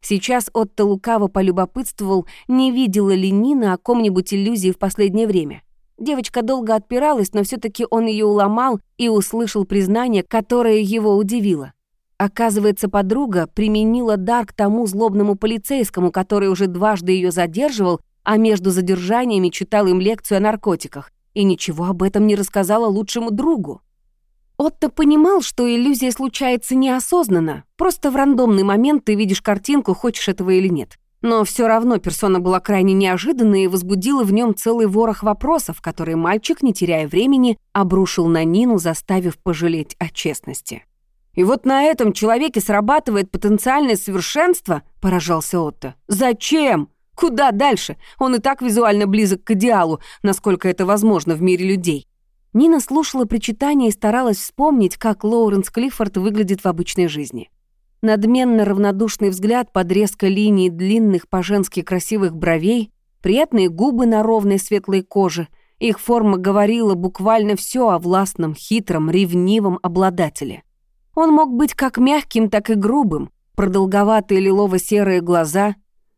Сейчас Отто лукаво полюбопытствовал, не видела ли Нина о ком-нибудь иллюзии в последнее время. Девочка долго отпиралась, но все таки он ее уломал и услышал признание, которое его удивило. Оказывается, подруга применила дар к тому злобному полицейскому, который уже дважды ее задерживал, а между задержаниями читал им лекцию о наркотиках, и ничего об этом не рассказала лучшему другу. Отто понимал, что иллюзия случается неосознанно, просто в рандомный момент ты видишь картинку, хочешь этого или нет. Но все равно персона была крайне неожиданной и возбудила в нем целый ворох вопросов, которые мальчик, не теряя времени, обрушил на Нину, заставив пожалеть о честности. «И вот на этом человеке срабатывает потенциальное совершенство?» – поражался Отто. «Зачем? Куда дальше? Он и так визуально близок к идеалу, насколько это возможно в мире людей». Нина слушала причитания и старалась вспомнить, как Лоуренс Клиффорд выглядит в обычной жизни. Надменно равнодушный взгляд под резкой линией длинных по-женски красивых бровей, приятные губы на ровной светлой коже. Их форма говорила буквально все о властном, хитром, ревнивом обладателе. Он мог быть как мягким, так и грубым, продолговатые лилово-серые глаза,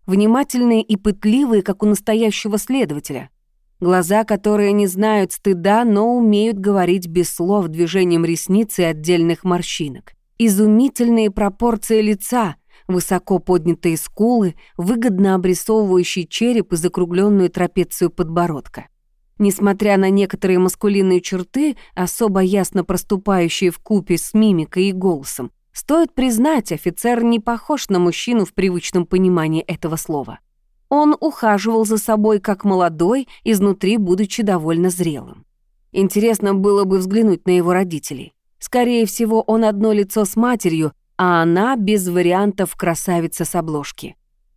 внимательные и пытливые, как у настоящего следователя. Глаза, которые не знают стыда, но умеют говорить без слов движением ресниц и отдельных морщинок. Изумительные пропорции лица, высоко поднятые скулы, выгодно обрисовывающий череп и закругленную трапецию подбородка. Несмотря на некоторые маскулинные черты, особо ясно проступающие в купе с мимикой и голосом, стоит признать, офицер не похож на мужчину в привычном понимании этого слова. Он ухаживал за собой как молодой, изнутри будучи довольно зрелым. Интересно было бы взглянуть на его родителей. Скорее всего, он одно лицо с матерью, а она без вариантов красавица с обложки.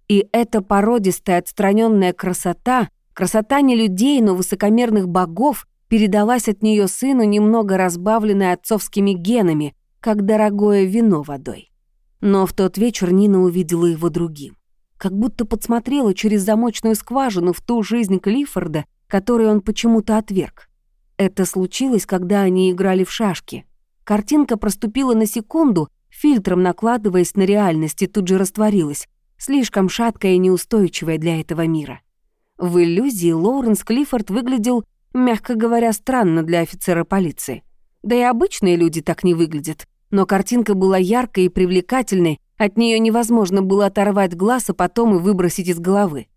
И эта породистая отстраненная красота Красота не людей, но высокомерных богов передалась от нее сыну, немного разбавленной отцовскими генами, как дорогое вино водой. Но в тот вечер Нина увидела его другим. Как будто подсмотрела через замочную скважину в ту жизнь Клиффорда, которую он почему-то отверг. Это случилось, когда они играли в шашки. Картинка проступила на секунду, фильтром накладываясь на реальность и тут же растворилась, слишком шаткая и неустойчивая для этого мира. В иллюзии Лоуренс Клиффорд выглядел, мягко говоря, странно для офицера полиции. Да и обычные люди так не выглядят. Но картинка была яркой и привлекательной, от нее невозможно было оторвать глаз, а потом и выбросить из головы.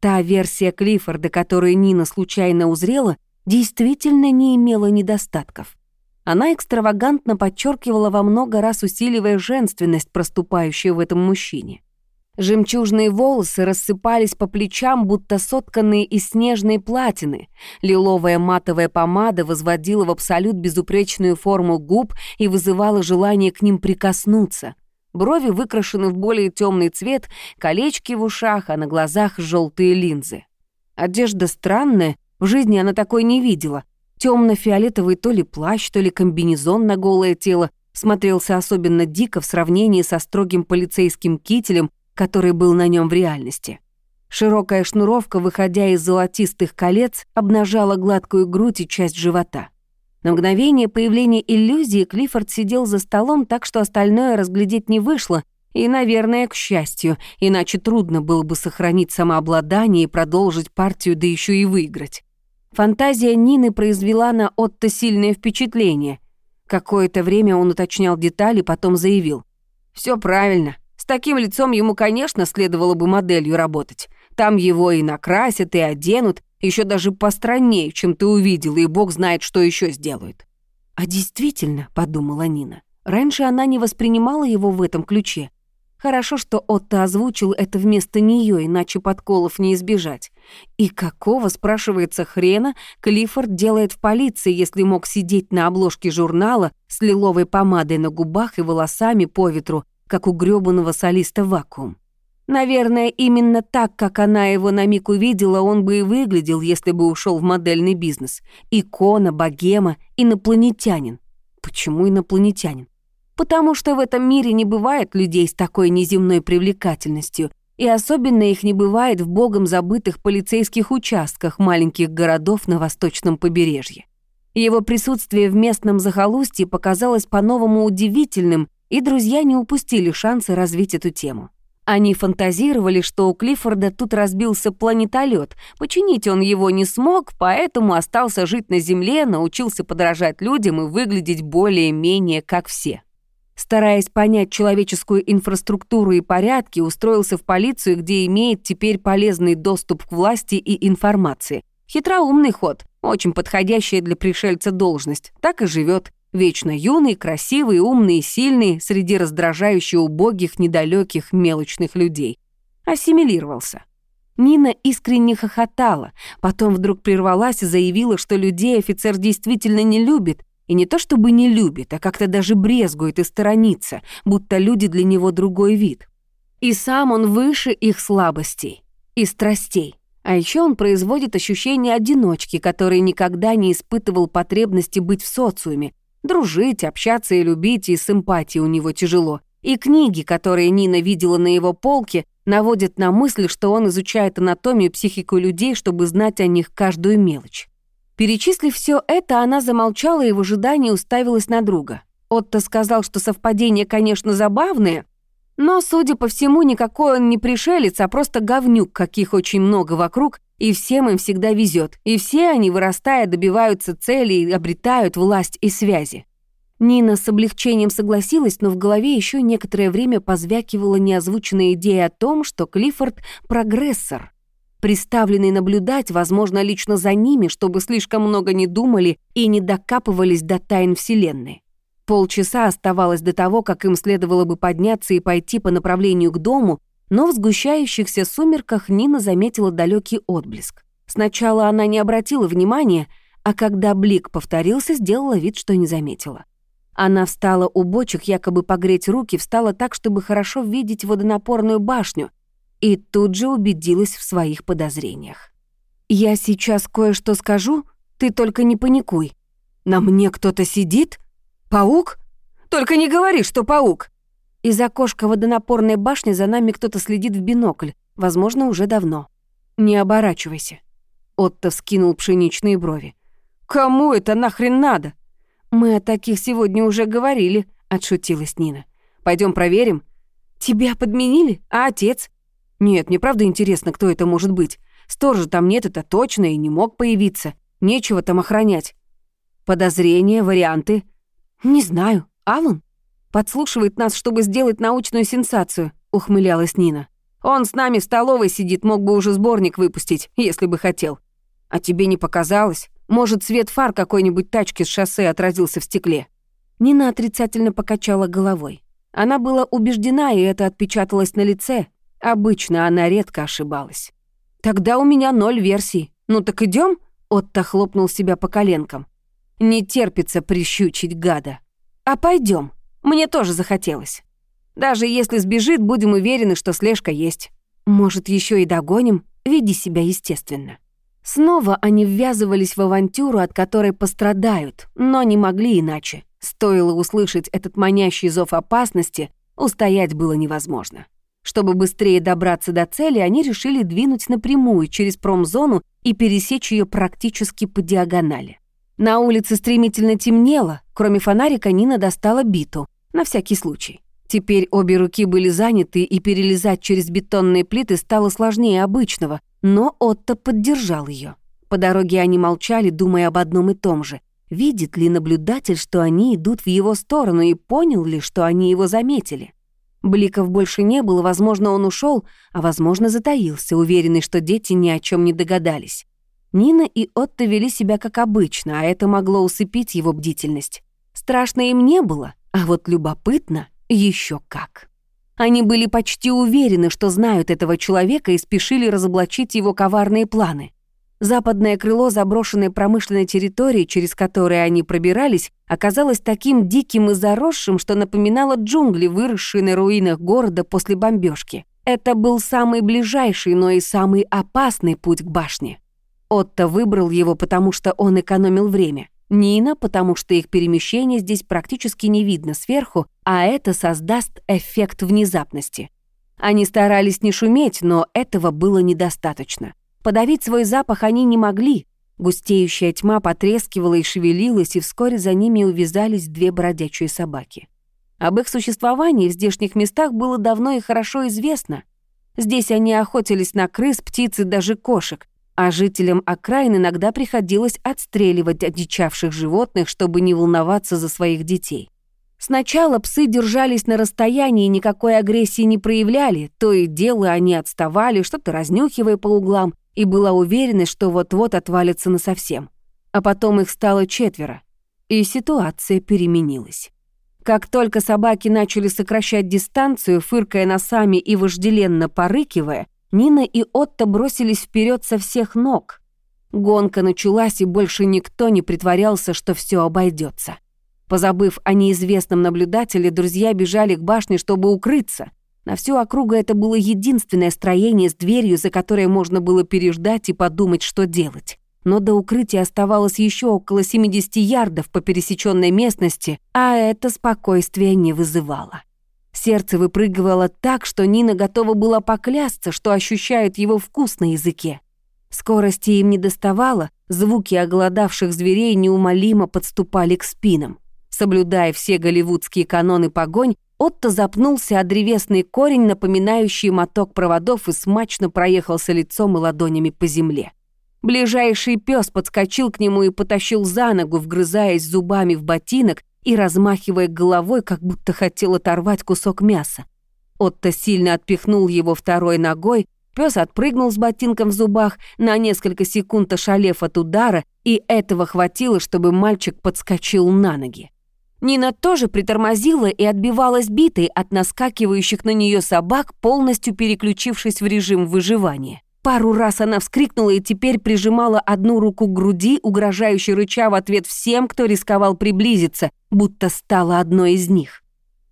Та версия Клиффорда, которую Нина случайно узрела, действительно не имела недостатков. Она экстравагантно подчеркивала во много раз усиливая женственность, проступающую в этом мужчине. Жемчужные волосы рассыпались по плечам, будто сотканные из снежной платины. Лиловая матовая помада возводила в абсолют безупречную форму губ и вызывала желание к ним прикоснуться. Брови выкрашены в более темный цвет, колечки в ушах, а на глазах желтые линзы. Одежда странная, в жизни она такой не видела. Темно-фиолетовый то ли плащ, то ли комбинезон на голое тело смотрелся особенно дико в сравнении со строгим полицейским кителем, который был на нем в реальности. Широкая шнуровка, выходя из золотистых колец, обнажала гладкую грудь и часть живота. На мгновение появления иллюзии Клиффорд сидел за столом так, что остальное разглядеть не вышло, и, наверное, к счастью, иначе трудно было бы сохранить самообладание и продолжить партию, да еще и выиграть. Фантазия Нины произвела на Отто сильное впечатление. Какое-то время он уточнял детали, потом заявил. «Всё правильно. С таким лицом ему, конечно, следовало бы моделью работать. Там его и накрасят, и оденут, еще даже постраннее, чем ты увидела, и бог знает, что еще сделают». «А действительно», — подумала Нина, раньше она не воспринимала его в этом ключе. Хорошо, что Отто озвучил это вместо нее, иначе подколов не избежать. И какого, спрашивается, хрена Клиффорд делает в полиции, если мог сидеть на обложке журнала с лиловой помадой на губах и волосами по ветру, как у грёбаного солиста «Вакуум»? Наверное, именно так, как она его на миг увидела, он бы и выглядел, если бы ушел в модельный бизнес. Икона, богема, инопланетянин. Почему инопланетянин? Потому что в этом мире не бывает людей с такой неземной привлекательностью, и особенно их не бывает в богом забытых полицейских участках маленьких городов на восточном побережье. Его присутствие в местном захолустье показалось по-новому удивительным, и друзья не упустили шанса развить эту тему. Они фантазировали, что у Клиффорда тут разбился планетолет. Починить он его не смог, поэтому остался жить на Земле, научился подражать людям и выглядеть более-менее как все. Стараясь понять человеческую инфраструктуру и порядки, устроился в полицию, где имеет теперь полезный доступ к власти и информации. Хитроумный ход, очень подходящая для пришельца должность. Так и живет. Вечно юный, красивый, умный и сильный среди раздражающе убогих, недалеких, мелочных людей. Ассимилировался. Нина искренне хохотала, потом вдруг прервалась и заявила, что людей офицер действительно не любит, и не то чтобы не любит, а как-то даже брезгует и сторонится, будто люди для него другой вид. И сам он выше их слабостей и страстей. А еще он производит ощущение одиночки, который никогда не испытывал потребности быть в социуме, Дружить, общаться и любить, и симпатии у него тяжело. И книги, которые Нина видела на его полке, наводят на мысль, что он изучает анатомию психику людей, чтобы знать о них каждую мелочь. Перечислив все это, она замолчала и в ожидании уставилась на друга. Отто сказал, что совпадение, конечно, забавное, но, судя по всему, никакой он не пришелец, а просто говнюк, каких очень много вокруг, и всем им всегда везет, и все они, вырастая, добиваются цели и обретают власть и связи. Нина с облегчением согласилась, но в голове еще некоторое время позвякивала неозвученная идея о том, что Клиффорд — прогрессор, приставленный наблюдать, возможно, лично за ними, чтобы слишком много не думали и не докапывались до тайн Вселенной. Полчаса оставалось до того, как им следовало бы подняться и пойти по направлению к дому, но в сгущающихся сумерках Нина заметила далекий отблеск. Сначала она не обратила внимания, а когда блик повторился, сделала вид, что не заметила. Она встала у бочек, якобы погреть руки, встала так, чтобы хорошо видеть водонапорную башню, и тут же убедилась в своих подозрениях. «Я сейчас кое-что скажу, ты только не паникуй. На мне кто-то сидит? Паук? Только не говори, что паук!» Из окошка водонапорной башни за нами кто-то следит в бинокль, возможно, уже давно. Не оборачивайся. Отто вскинул пшеничные брови. «Кому это нахрен надо?» «Мы о таких сегодня уже говорили», — отшутилась Нина. Пойдем проверим». «Тебя подменили? А отец?» «Нет, мне правда интересно, кто это может быть. Сторожа там нет, это точно, и не мог появиться. Нечего там охранять». «Подозрения, варианты?» «Не знаю. Алан?» Подслушивает нас, чтобы сделать научную сенсацию», — ухмылялась Нина. «Он с нами в столовой сидит, мог бы уже сборник выпустить, если бы хотел. А тебе не показалось? Может, свет фар какой-нибудь тачки с шоссе отразился в стекле?» Нина отрицательно покачала головой. Она была убеждена, и это отпечаталось на лице. Обычно она редко ошибалась. «Тогда у меня ноль версий. Ну так идем? Отто хлопнул себя по коленкам. «Не терпится прищучить гада. А пойдем. Мне тоже захотелось. Даже если сбежит, будем уверены, что слежка есть. Может, еще и догоним? Веди себя естественно». Снова они ввязывались в авантюру, от которой пострадают, но не могли иначе. Стоило услышать этот манящий зов опасности, устоять было невозможно. Чтобы быстрее добраться до цели, они решили двинуть напрямую через промзону и пересечь ее практически по диагонали. На улице стремительно темнело, кроме фонарика Нина достала биту, на всякий случай. Теперь обе руки были заняты, и перелезать через бетонные плиты стало сложнее обычного, но Отто поддержал ее. По дороге они молчали, думая об одном и том же. Видит ли наблюдатель, что они идут в его сторону, и понял ли, что они его заметили? Бликов больше не было, возможно, он ушел, а, возможно, затаился, уверенный, что дети ни о чем не догадались. Нина и Отто вели себя как обычно, а это могло усыпить его бдительность. Страшно им не было, а вот любопытно еще как. Они были почти уверены, что знают этого человека и спешили разоблачить его коварные планы. Западное крыло заброшенной промышленной территории, через которое они пробирались, оказалось таким диким и заросшим, что напоминало джунгли, выросшие на руинах города после бомбежки. Это был самый ближайший, но и самый опасный путь к башне. Отто выбрал его, потому что он экономил время. Нина, потому что их перемещение здесь практически не видно сверху, а это создаст эффект внезапности. Они старались не шуметь, но этого было недостаточно. Подавить свой запах они не могли. Густеющая тьма потрескивала и шевелилась, и вскоре за ними увязались две бродячие собаки. Об их существовании в здешних местах было давно и хорошо известно. Здесь они охотились на крыс, птиц и даже кошек, а жителям окраин иногда приходилось отстреливать одичавших животных, чтобы не волноваться за своих детей. Сначала псы держались на расстоянии и никакой агрессии не проявляли, то и дело они отставали, что-то разнюхивая по углам, и была уверена, что вот-вот отвалится насовсем. А потом их стало четверо, и ситуация переменилась. Как только собаки начали сокращать дистанцию, фыркая носами и вожделенно порыкивая, Нина и Отто бросились вперед со всех ног. Гонка началась, и больше никто не притворялся, что все обойдется. Позабыв о неизвестном наблюдателе, друзья бежали к башне, чтобы укрыться — на всю округу это было единственное строение с дверью, за которое можно было переждать и подумать, что делать. Но до укрытия оставалось еще около 70 ярдов по пересеченной местности, а это спокойствие не вызывало. Сердце выпрыгивало так, что Нина готова была поклясться, что ощущает его вкус на языке. Скорости им не доставало, звуки оголодавших зверей неумолимо подступали к спинам. Соблюдая все голливудские каноны погонь, Отто запнулся о древесный корень, напоминающий моток проводов, и смачно проехался лицом и ладонями по земле. Ближайший пес подскочил к нему и потащил за ногу, вгрызаясь зубами в ботинок и размахивая головой, как будто хотел оторвать кусок мяса. Отто сильно отпихнул его второй ногой, пес отпрыгнул с ботинком в зубах, на несколько секунд ошалев от удара, и этого хватило, чтобы мальчик подскочил на ноги. Нина тоже притормозила и отбивалась битой от наскакивающих на нее собак, полностью переключившись в режим выживания. Пару раз она вскрикнула и теперь прижимала одну руку к груди, угрожающе рыча в ответ всем, кто рисковал приблизиться, будто стала одной из них.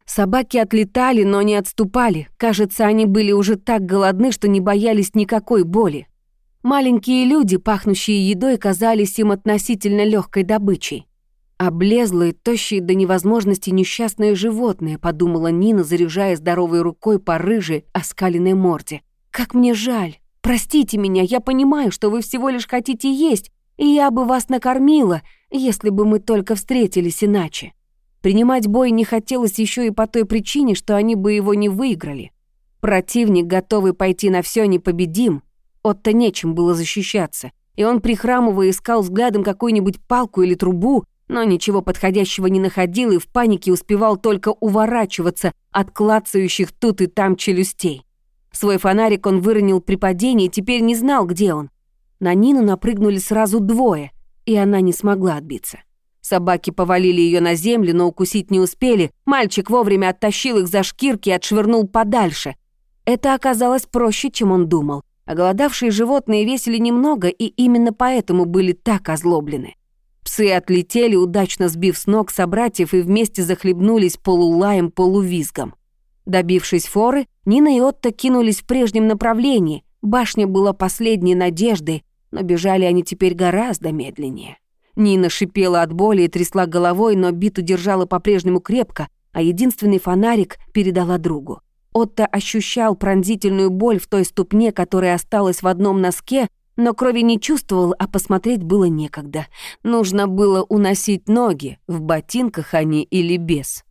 Собаки отлетали, но не отступали. Кажется, они были уже так голодны, что не боялись никакой боли. Маленькие люди, пахнущие едой, казались им относительно легкой добычей. «Облезлые, тощие до невозможности несчастные животные», подумала Нина, заряжая здоровой рукой по рыжей, оскаленной морде. «Как мне жаль! Простите меня, я понимаю, что вы всего лишь хотите есть, и я бы вас накормила, если бы мы только встретились иначе». Принимать бой не хотелось еще и по той причине, что они бы его не выиграли. Противник, готовый пойти на все, непобедим. Отто нечем было защищаться, и он, прихрамывая, искал взглядом какую-нибудь палку или трубу, но ничего подходящего не находил и в панике успевал только уворачиваться от клацающих тут и там челюстей. Свой фонарик он выронил при падении теперь не знал, где он. На Нину напрыгнули сразу двое, и она не смогла отбиться. Собаки повалили ее на землю, но укусить не успели. Мальчик вовремя оттащил их за шкирки и отшвырнул подальше. Это оказалось проще, чем он думал. Оголодавшие животные весили немного и именно поэтому были так озлоблены. Псы отлетели, удачно сбив с ног собратьев и вместе захлебнулись полулаем, полувизгом. Добившись форы, Нина и Отто кинулись в прежнем направлении. Башня была последней надеждой, но бежали они теперь гораздо медленнее. Нина шипела от боли и трясла головой, но биту держала по-прежнему крепко, а единственный фонарик передала другу. Отто ощущал пронзительную боль в той ступне, которая осталась в одном носке, но крови не чувствовал, а посмотреть было некогда. Нужно было уносить ноги, в ботинках они или без.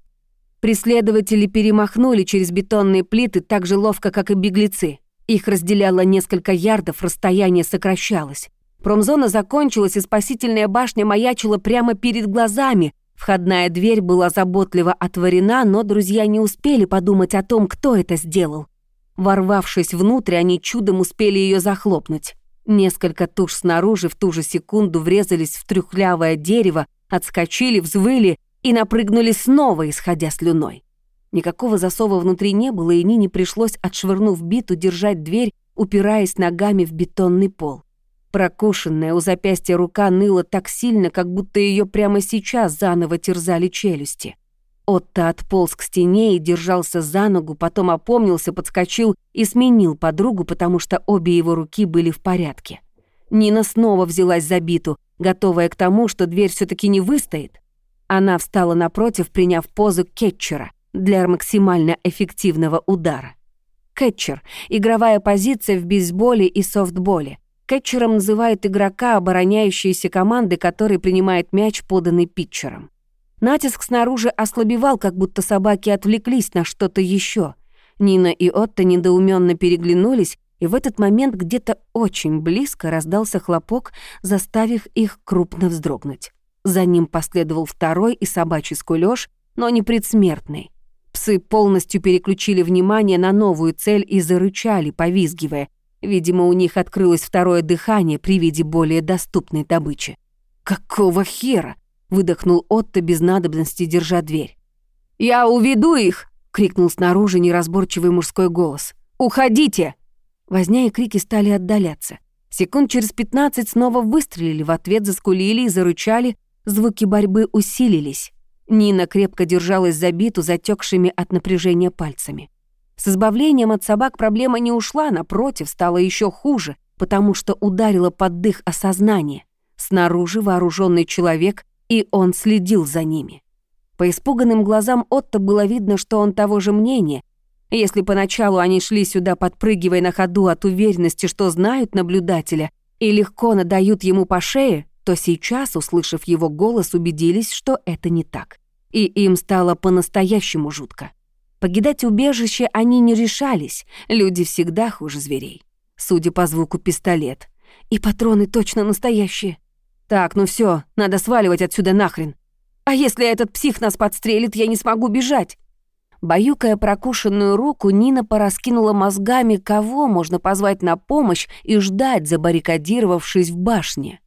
Преследователи перемахнули через бетонные плиты так же ловко, как и беглецы. Их разделяло несколько ярдов, расстояние сокращалось. Промзона закончилась, и спасительная башня маячила прямо перед глазами. Входная дверь была заботливо отворена, но друзья не успели подумать о том, кто это сделал. Ворвавшись внутрь, они чудом успели ее захлопнуть. Несколько туш снаружи в ту же секунду врезались в трюхлявое дерево, отскочили, взвыли и напрыгнули снова, исходя слюной. Никакого засова внутри не было, и Нине пришлось, отшвырнув биту, держать дверь, упираясь ногами в бетонный пол. Прокушенная у запястья рука ныла так сильно, как будто ее прямо сейчас заново терзали челюсти. Отто отполз к стене и держался за ногу, потом опомнился, подскочил и сменил подругу, потому что обе его руки были в порядке. Нина снова взялась за биту, готовая к тому, что дверь все таки не выстоит. Она встала напротив, приняв позу кетчера для максимально эффективного удара. Кетчер — игровая позиция в бейсболе и софтболе. Кетчером называют игрока обороняющейся команды, который принимает мяч, поданный питчером. Натиск снаружи ослабевал, как будто собаки отвлеклись на что-то еще. Нина и Отто недоуменно переглянулись, и в этот момент где-то очень близко раздался хлопок, заставив их крупно вздрогнуть. За ним последовал второй и собачий скулёж, но не предсмертный. Псы полностью переключили внимание на новую цель и зарычали, повизгивая. Видимо, у них открылось второе дыхание при виде более доступной добычи. «Какого хера?» выдохнул Отто без надобности, держа дверь. «Я уведу их!» — крикнул снаружи неразборчивый мужской голос. «Уходите!» Возня и крики стали отдаляться. Секунд через пятнадцать снова выстрелили, в ответ заскулили и зарычали, звуки борьбы усилились. Нина крепко держалась за биту, затекшими от напряжения пальцами. С избавлением от собак проблема не ушла, напротив, стало еще хуже, потому что ударило под дых осознание. Снаружи вооруженный человек и он следил за ними. По испуганным глазам Отто было видно, что он того же мнения. Если поначалу они шли сюда, подпрыгивая на ходу от уверенности, что знают наблюдателя и легко надают ему по шее, то сейчас, услышав его голос, убедились, что это не так. И им стало по-настоящему жутко. Погидать убежище они не решались, люди всегда хуже зверей. Судя по звуку пистолет. И патроны точно настоящие. Так, ну все, надо сваливать отсюда нахрен. А если этот псих нас подстрелит, я не смогу бежать. Баюкая прокушенную руку, Нина пораскинула мозгами, кого можно позвать на помощь и ждать, забаррикадировавшись в башне.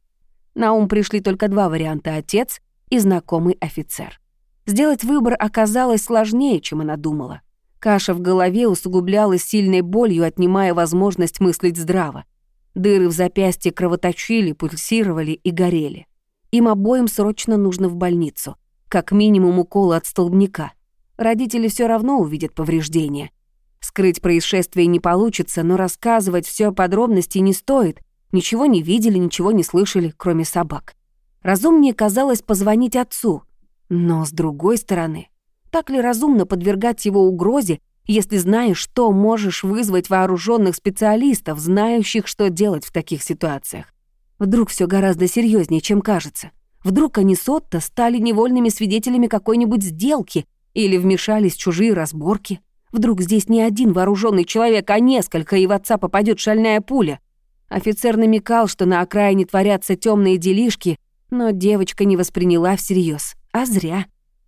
На ум пришли только два варианта — отец и знакомый офицер. Сделать выбор оказалось сложнее, чем она думала. Каша в голове усугублялась сильной болью, отнимая возможность мыслить здраво. Дыры в запястье кровоточили, пульсировали и горели. Им обоим срочно нужно в больницу. Как минимум укол от столбняка. Родители все равно увидят повреждения. Скрыть происшествие не получится, но рассказывать все подробности не стоит. Ничего не видели, ничего не слышали, кроме собак. Разумнее казалось позвонить отцу. Но с другой стороны, так ли разумно подвергать его угрозе, если знаешь, что можешь вызвать вооруженных специалистов, знающих, что делать в таких ситуациях. Вдруг все гораздо серьезнее, чем кажется. Вдруг они с Отто стали невольными свидетелями какой-нибудь сделки или вмешались в чужие разборки. Вдруг здесь не один вооруженный человек, а несколько, и в отца попадет шальная пуля. Офицер намекал, что на окраине творятся темные делишки, но девочка не восприняла всерьез. А зря.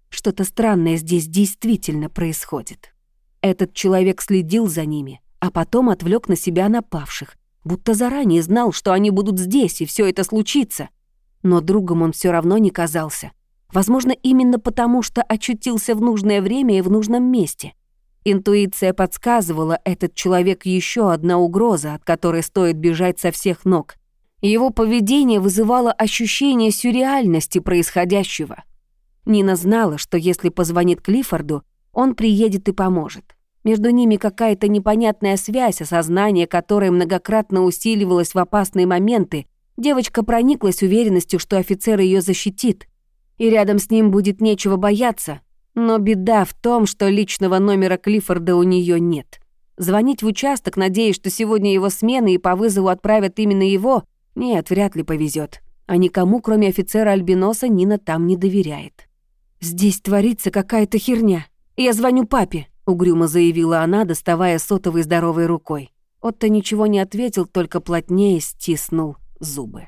Что-то странное здесь действительно происходит. Этот человек следил за ними, а потом отвлек на себя напавших, будто заранее знал, что они будут здесь, и все это случится. Но другом он все равно не казался. Возможно, именно потому, что очутился в нужное время и в нужном месте. Интуиция подсказывала, этот человек еще одна угроза, от которой стоит бежать со всех ног. Его поведение вызывало ощущение сюрреальности происходящего. Нина знала, что если позвонит Клиффорду, он приедет и поможет. Между ними какая-то непонятная связь, осознание которой многократно усиливалось в опасные моменты. Девочка прониклась уверенностью, что офицер ее защитит, и рядом с ним будет нечего бояться, но беда в том, что личного номера Клиффорда у нее нет. Звонить в участок, надеясь, что сегодня его смена и по вызову отправят именно его, нет, вряд ли повезет. А никому, кроме офицера Альбиноса, Нина там не доверяет. «Здесь творится какая-то херня. Я звоню папе», — угрюмо заявила она, доставая сотовой здоровой рукой. Отто ничего не ответил, только плотнее стиснул зубы.